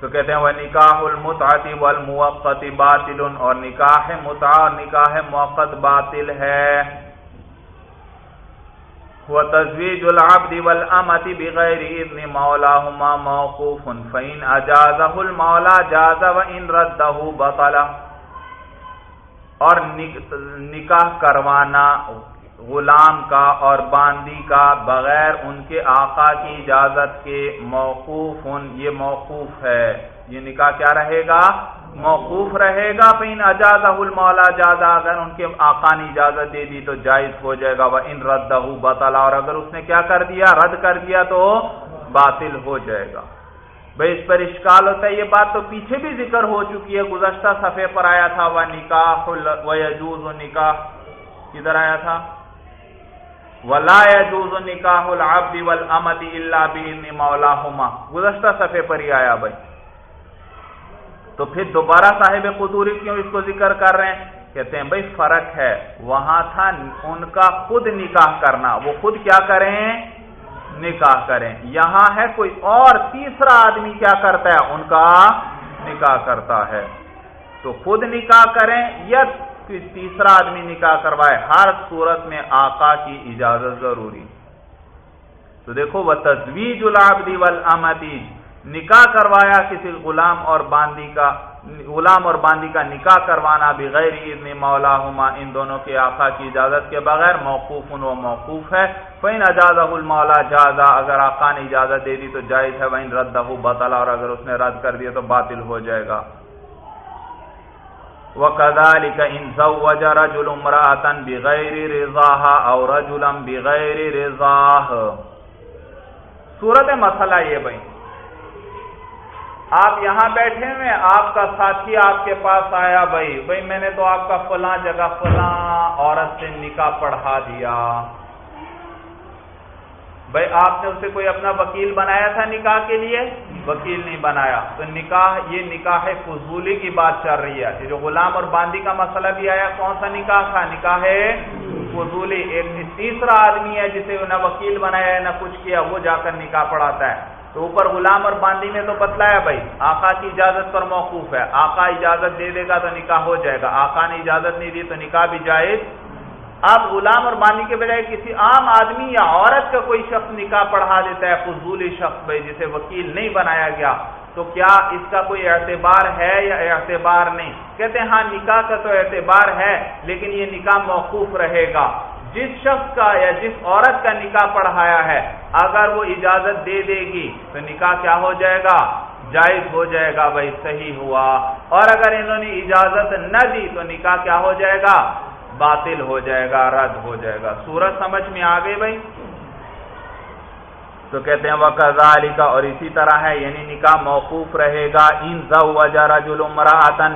تو کہتے ہیں وہ نکاح المتعتی والموقت باطل۔ اور نکاح متع نکاح موقع باطل ہے۔ وتزويج العبد والأمة بغير إذن مولاهما موقوف، فإن أجازه المولى جاز وإن رده بطل. اور نکاح کروانا غلام کا اور باندی کا بغیر ان کے آقا کی اجازت کے موقوف، یہ موقوف ہے۔ یہ نکاح کیا رہے گا؟ موقوف رہے گا ان اجاز المولا جازا اگر ان کے آقا نے اجازت دے دی تو جائز ہو جائے گا۔ وہ ان رد بطلا اور اگر اس نے کیا کر دیا، رد کر دیا تو باطل ہو جائے گا۔ بھائی، اس پر اشکال ہوتا ہے۔ یہ بات تو پیچھے بھی ذکر ہو چکی ہے۔ گزشتہ صفحے پر آیا تھا وہ نکاح و یجوز و نکاح کدھر آیا تھا؟ ولا يجوز نکاح العبد والامه الا باذن مولاهما۔ گزشتہ صفحے پر ہی آیا بھائی۔ تو پھر دوبارہ صاحب قدوری کیوں اس کو ذکر کر رہے ہیں؟ کہتے ہیں، بھائی، فرق ہے۔ وہاں تھا ان کا خود نکاح کرنا۔ وہ خود کیا کریں؟ نکاح کریں۔ یہاں ہے کوئی اور تیسرا آدمی کیا کرتا ہے؟ ان کا نکاح کرتا ہے۔ تو خود نکاح کریں یا تیسرا آدمی نکاح کروائے؟ ہر صورت میں آقا کی اجازت ضروری۔ تو دیکھو وہ تصویر العبدی والامتی نکاح کروایا کسی غلام اور باندی کا، غلام اور باندی کا نکاح کروانا بغیر اذن مولا ہما ان دونوں کے آقا کی اجازت کے بغیر موقوف ان موقوف ہے۔ فین اجازہ المولا جازا، اگر آقا نے اجازت دے دی تو جائز ہے۔ وہ رد بطلا اور اگر اس نے رد کر دیا تو باطل ہو جائے گا۔ وَكَذَلِكَ إِن زَوَّجَ رَجُلٌ امْرَأَةً بِغَيْرِ رِضَاهَا أَوْ رَجُلًا بِغَيْرِ رِضَاهَ صورت مسئلہ یہ بھائی آپ یہاں بیٹھے ہوئے آپ کا ساتھی آپ کے پاس آیا، بھائی بھائی، میں نے تو آپ کا فلاں جگہ، فلاں عورت سے نکاح پڑھا دیا۔ بھائی، آپ نے اسے کوئی اپنا وکیل بنایا تھا نکاح کے لیے؟ وکیل نہیں بنایا۔ تو نکاح، یہ نکاح فضولی کی بات چل رہی ہے۔ جو غلام اور باندی کا مسئلہ بھی آیا، کون سا نکاح تھا؟ نکاح ہے فضولی۔ ایک تیسرا آدمی ہے جسے نہ وکیل بنایا ہے نہ کچھ کیا، وہ جا کر نکاح پڑھاتا ہے۔ تو اوپر غلام اور باندی نے تو بتلایا بھائی، آقا کی اجازت پر موقوف ہے۔ آقا اجازت دے دے گا تو نکاح ہو جائے گا۔ آقا نے اجازت نہیں دی تو نکاح بھی جائز۔ اب غلام اور باندی کے بجائے کسی عام آدمی یا عورت کا کوئی شخص نکاح پڑھا دیتا ہے، فضول شخص بھائی، جسے وکیل نہیں بنایا گیا، تو کیا اس کا کوئی اعتبار ہے یا اعتبار نہیں؟ کہتے ہیں ہاں نکاح کا تو اعتبار ہے، لیکن یہ نکاح موقوف رہے گا۔ جس شخص کا یا جس عورت کا نکاح پڑھایا ہے، اگر وہ اجازت دے دے گی، تو نکاح کیا ہو جائے گا؟ جائز ہو جائے گا، بھائی صحیح ہوا۔ اور اگر انہوں نے اجازت نہ دی، تو نکاح کیا ہو جائے گا؟ باطل ہو جائے گا، رد ہو جائے گا۔ سورج سمجھ میں آ گئی بھائی؟ تو کہتے ہیں وہ کا اور اسی طرح ہے یعنی نکاح موقوف رہے گا ان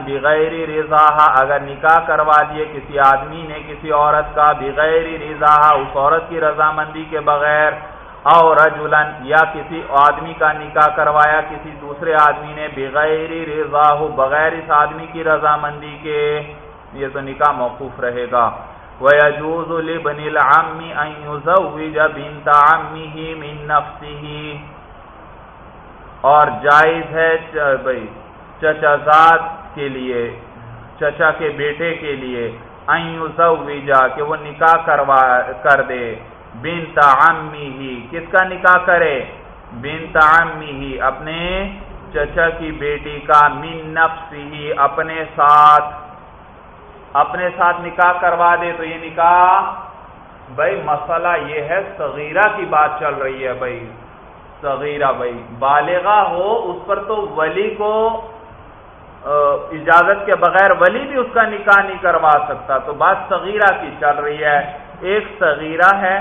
بغیر رضا اگر نکاح کروا دیے کسی آدمی نے کسی عورت کا بغیر رضا اس عورت کی رضامندی کے بغیر اور رجلن، یا کسی آدمی کا نکاح کروایا کسی دوسرے آدمی نے بغیر رضا بغیر اس آدمی کی رضامندی کے، یہ تو نکاح موقوف رہے گا۔ وَيَجُوزُ لِبْنِ الْعَمِّ أَن يُزَوِّجَ بِنْتَ عَمِّهِ مِن نَفْسِهِ۔ اور جائز ہے بھائی، چچا زاد کے لیے، چچا کے بیٹے کے لیے ان یزوجا کہ وہ نکاح کروا کر دے۔ بنت عمه، کس کا نکاح کرے؟ بنت عمه، اپنے چچا کی بیٹی کا، من نفسه، اپنے ساتھ۔ اپنے ساتھ نکاح کروا دے تو یہ نکاح، بھائی مسئلہ یہ ہے، صغیرہ کی بات چل رہی ہے بھائی، صغیرہ بھائی بالغا ہو اس پر تو ولی کو اجازت کے بغیر ولی بھی اس کا نکاح نہیں کروا سکتا۔ تو بات صغیرہ کی چل رہی ہے۔ ایک صغیرہ ہے۔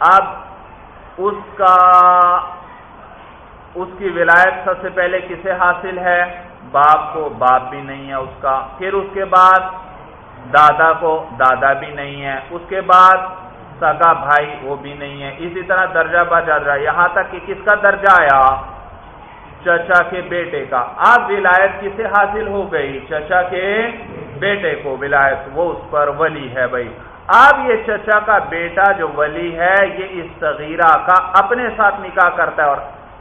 اب اس کا، اس کی ولایت سب سے پہلے کسے حاصل ہے؟ باپ کو باپ بھی نہیں ہے اس کا، پھر اس کے بعد دادا کو دادا بھی نہیں ہے، اس کے بعد سگا بھائی وہ بھی نہیں ہے، اسی طرح درجہ بجا رہا یہاں تک کہ کس کا درجہ آیا؟ چچا کے بیٹے کا۔ اب ولایت کسے حاصل ہو گئی؟ چچا کے بیٹے کو۔ ولایت وہ اس پر ولی ہے بھائی۔ اب یہ چچا کا بیٹا جو ولی ہے، یہ اس صغیرہ کا اپنے ساتھ نکاح کرتا ہے اور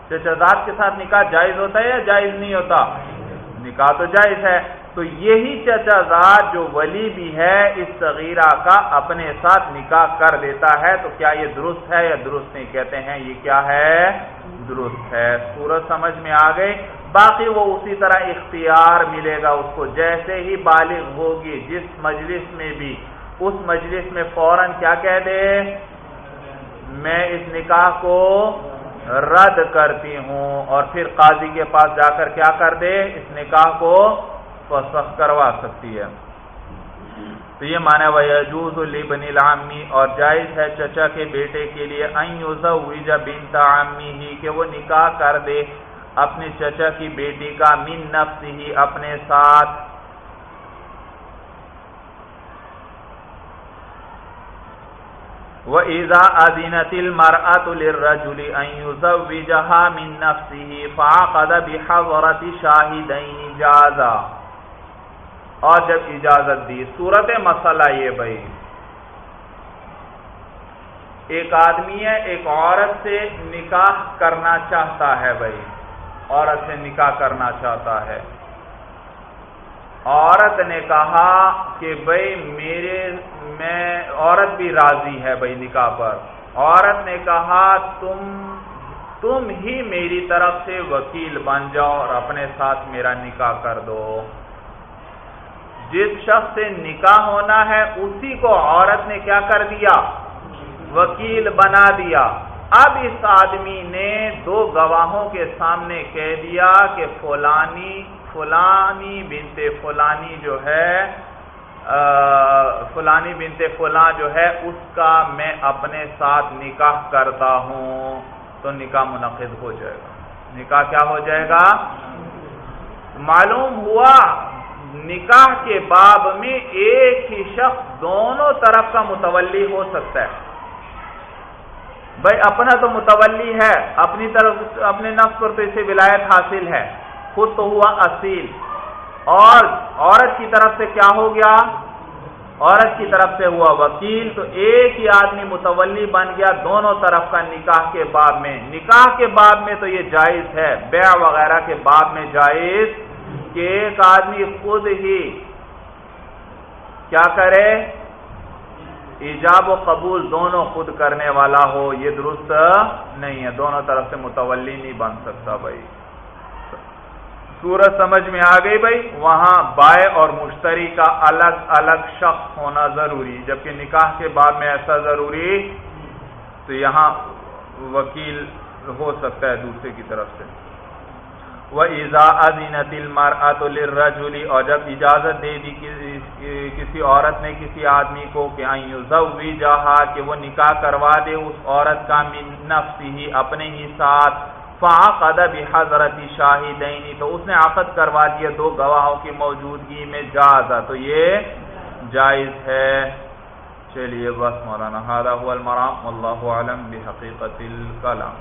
چچا داد کے ساتھ نکاح جائز ہوتا ہے یا جائز نہیں ہوتا؟ نکاح تو جائز ہے۔ تو یہی چچا زاد جو ولی بھی ہے، اس صغیرہ کا اپنے ساتھ نکاح کر دیتا ہے۔ تو کیا یہ درست ہے یا درست نہیں کہتے ہیں؟ یہ کیا ہے؟ درست ہے۔ سورج سمجھ میں آ گئی۔ باقی وہ اسی طرح اختیار ملے گا اس کو۔ جیسے ہی بالغ ہوگی جس مجلس میں بھی، اس مجلس میں فوراً کیا کہہ دے؟ میں اس نکاح کو رد کرتی ہوں اور پھر قاضی کے پاس جا کر کیا کر دے؟ اس نکاح کو فسخ کروا سکتی ہے۔ تو یہ مانا وجوز البن العامی اور جائز ہے چچا کے بیٹے کے لیے بنت عامی ہی کہ وہ نکاح کر دے اپنے چچا کی بیٹی کا من نفس ہی اپنے ساتھ۔ وَإِذَا أَذِنَتِ الْمَرْأَةُ لِلرَّجُلِ أَن يُزَوِّجَهَا مِن نَّفْسِهِ فَعَقَدَ بِحَضْرَةِ شَاهِدَيْنِ جَازًا اور جب اجازت دی، صورت مسئلہ یہ بھائی، ایک آدمی ہے، ایک عورت سے نکاح کرنا چاہتا ہے بھائی، عورت سے نکاح کرنا چاہتا ہے۔ عورت نے کہا کہ بھائی میرے میں عورت بھی راضی ہے بھائی نکاح پر۔ عورت نے کہا، تم تم ہی میری طرف سے وکیل بن جاؤ اور اپنے ساتھ میرا نکاح کر دو۔ جس شخص سے نکاح ہونا ہے، اسی کو عورت نے کیا کر دیا؟ وکیل بنا دیا۔ اب اس آدمی نے دو گواہوں کے سامنے کہہ دیا کہ فلانی فلانی بنتے فلانی جو ہے فلانی بنتے فلاں جو ہے، اس کا میں اپنے ساتھ نکاح کرتا ہوں، تو نکاح منعقد ہو جائے گا۔ نکاح کیا ہو جائے گا؟ معلوم ہوا، نکاح کے باب میں ایک ہی شخص دونوں طرف کا متولی ہو سکتا ہے۔ بھائی، اپنا تو متولی ہے، اپنی طرف، اپنے نفس پر تو اسے ولایت حاصل ہے۔ خود تو ہوا اصیل۔ اور عورت کی طرف سے کیا ہو گیا؟ عورت کی طرف سے ہوا وکیل۔ تو ایک ہی آدمی متولی بن گیا دونوں طرف کا نکاح کے بعد میں۔ نکاح کے بعد میں تو یہ جائز ہے۔ بیع وغیرہ کے بعد میں جائز کہ ایک آدمی خود ہی کیا کرے؟ ایجاب و قبول دونوں خود کرنے والا ہو، یہ درست نہیں ہے۔ دونوں طرف سے متولی نہیں بن سکتا بھائی۔ سورج سمجھ میں آ گئی بھائی، وہاں بائے اور مشتری کا الگ الگ شخص ہونا ضروری، جبکہ نکاح کے بعد میں ایسا ضروری تو یہاں وکیل ہو سکتا ہے دوسرے کی طرف سے۔ وہ ایزا ادین مار اور جب اجازت دے دی کسی عورت نے کسی آدمی کو کہ کہ وہ نکاح کروا دے، اس عورت کا من نفس ہی اپنے ہی ساتھ فعقد بحضرت شاہدین تو اس نے عقد کروا دیا دو گواہوں کی موجودگی میں جازا، تو یہ جائز ہے۔ چلیے بس مولانا هذا هو المرام والله اعلم بحقیقت الکلام۔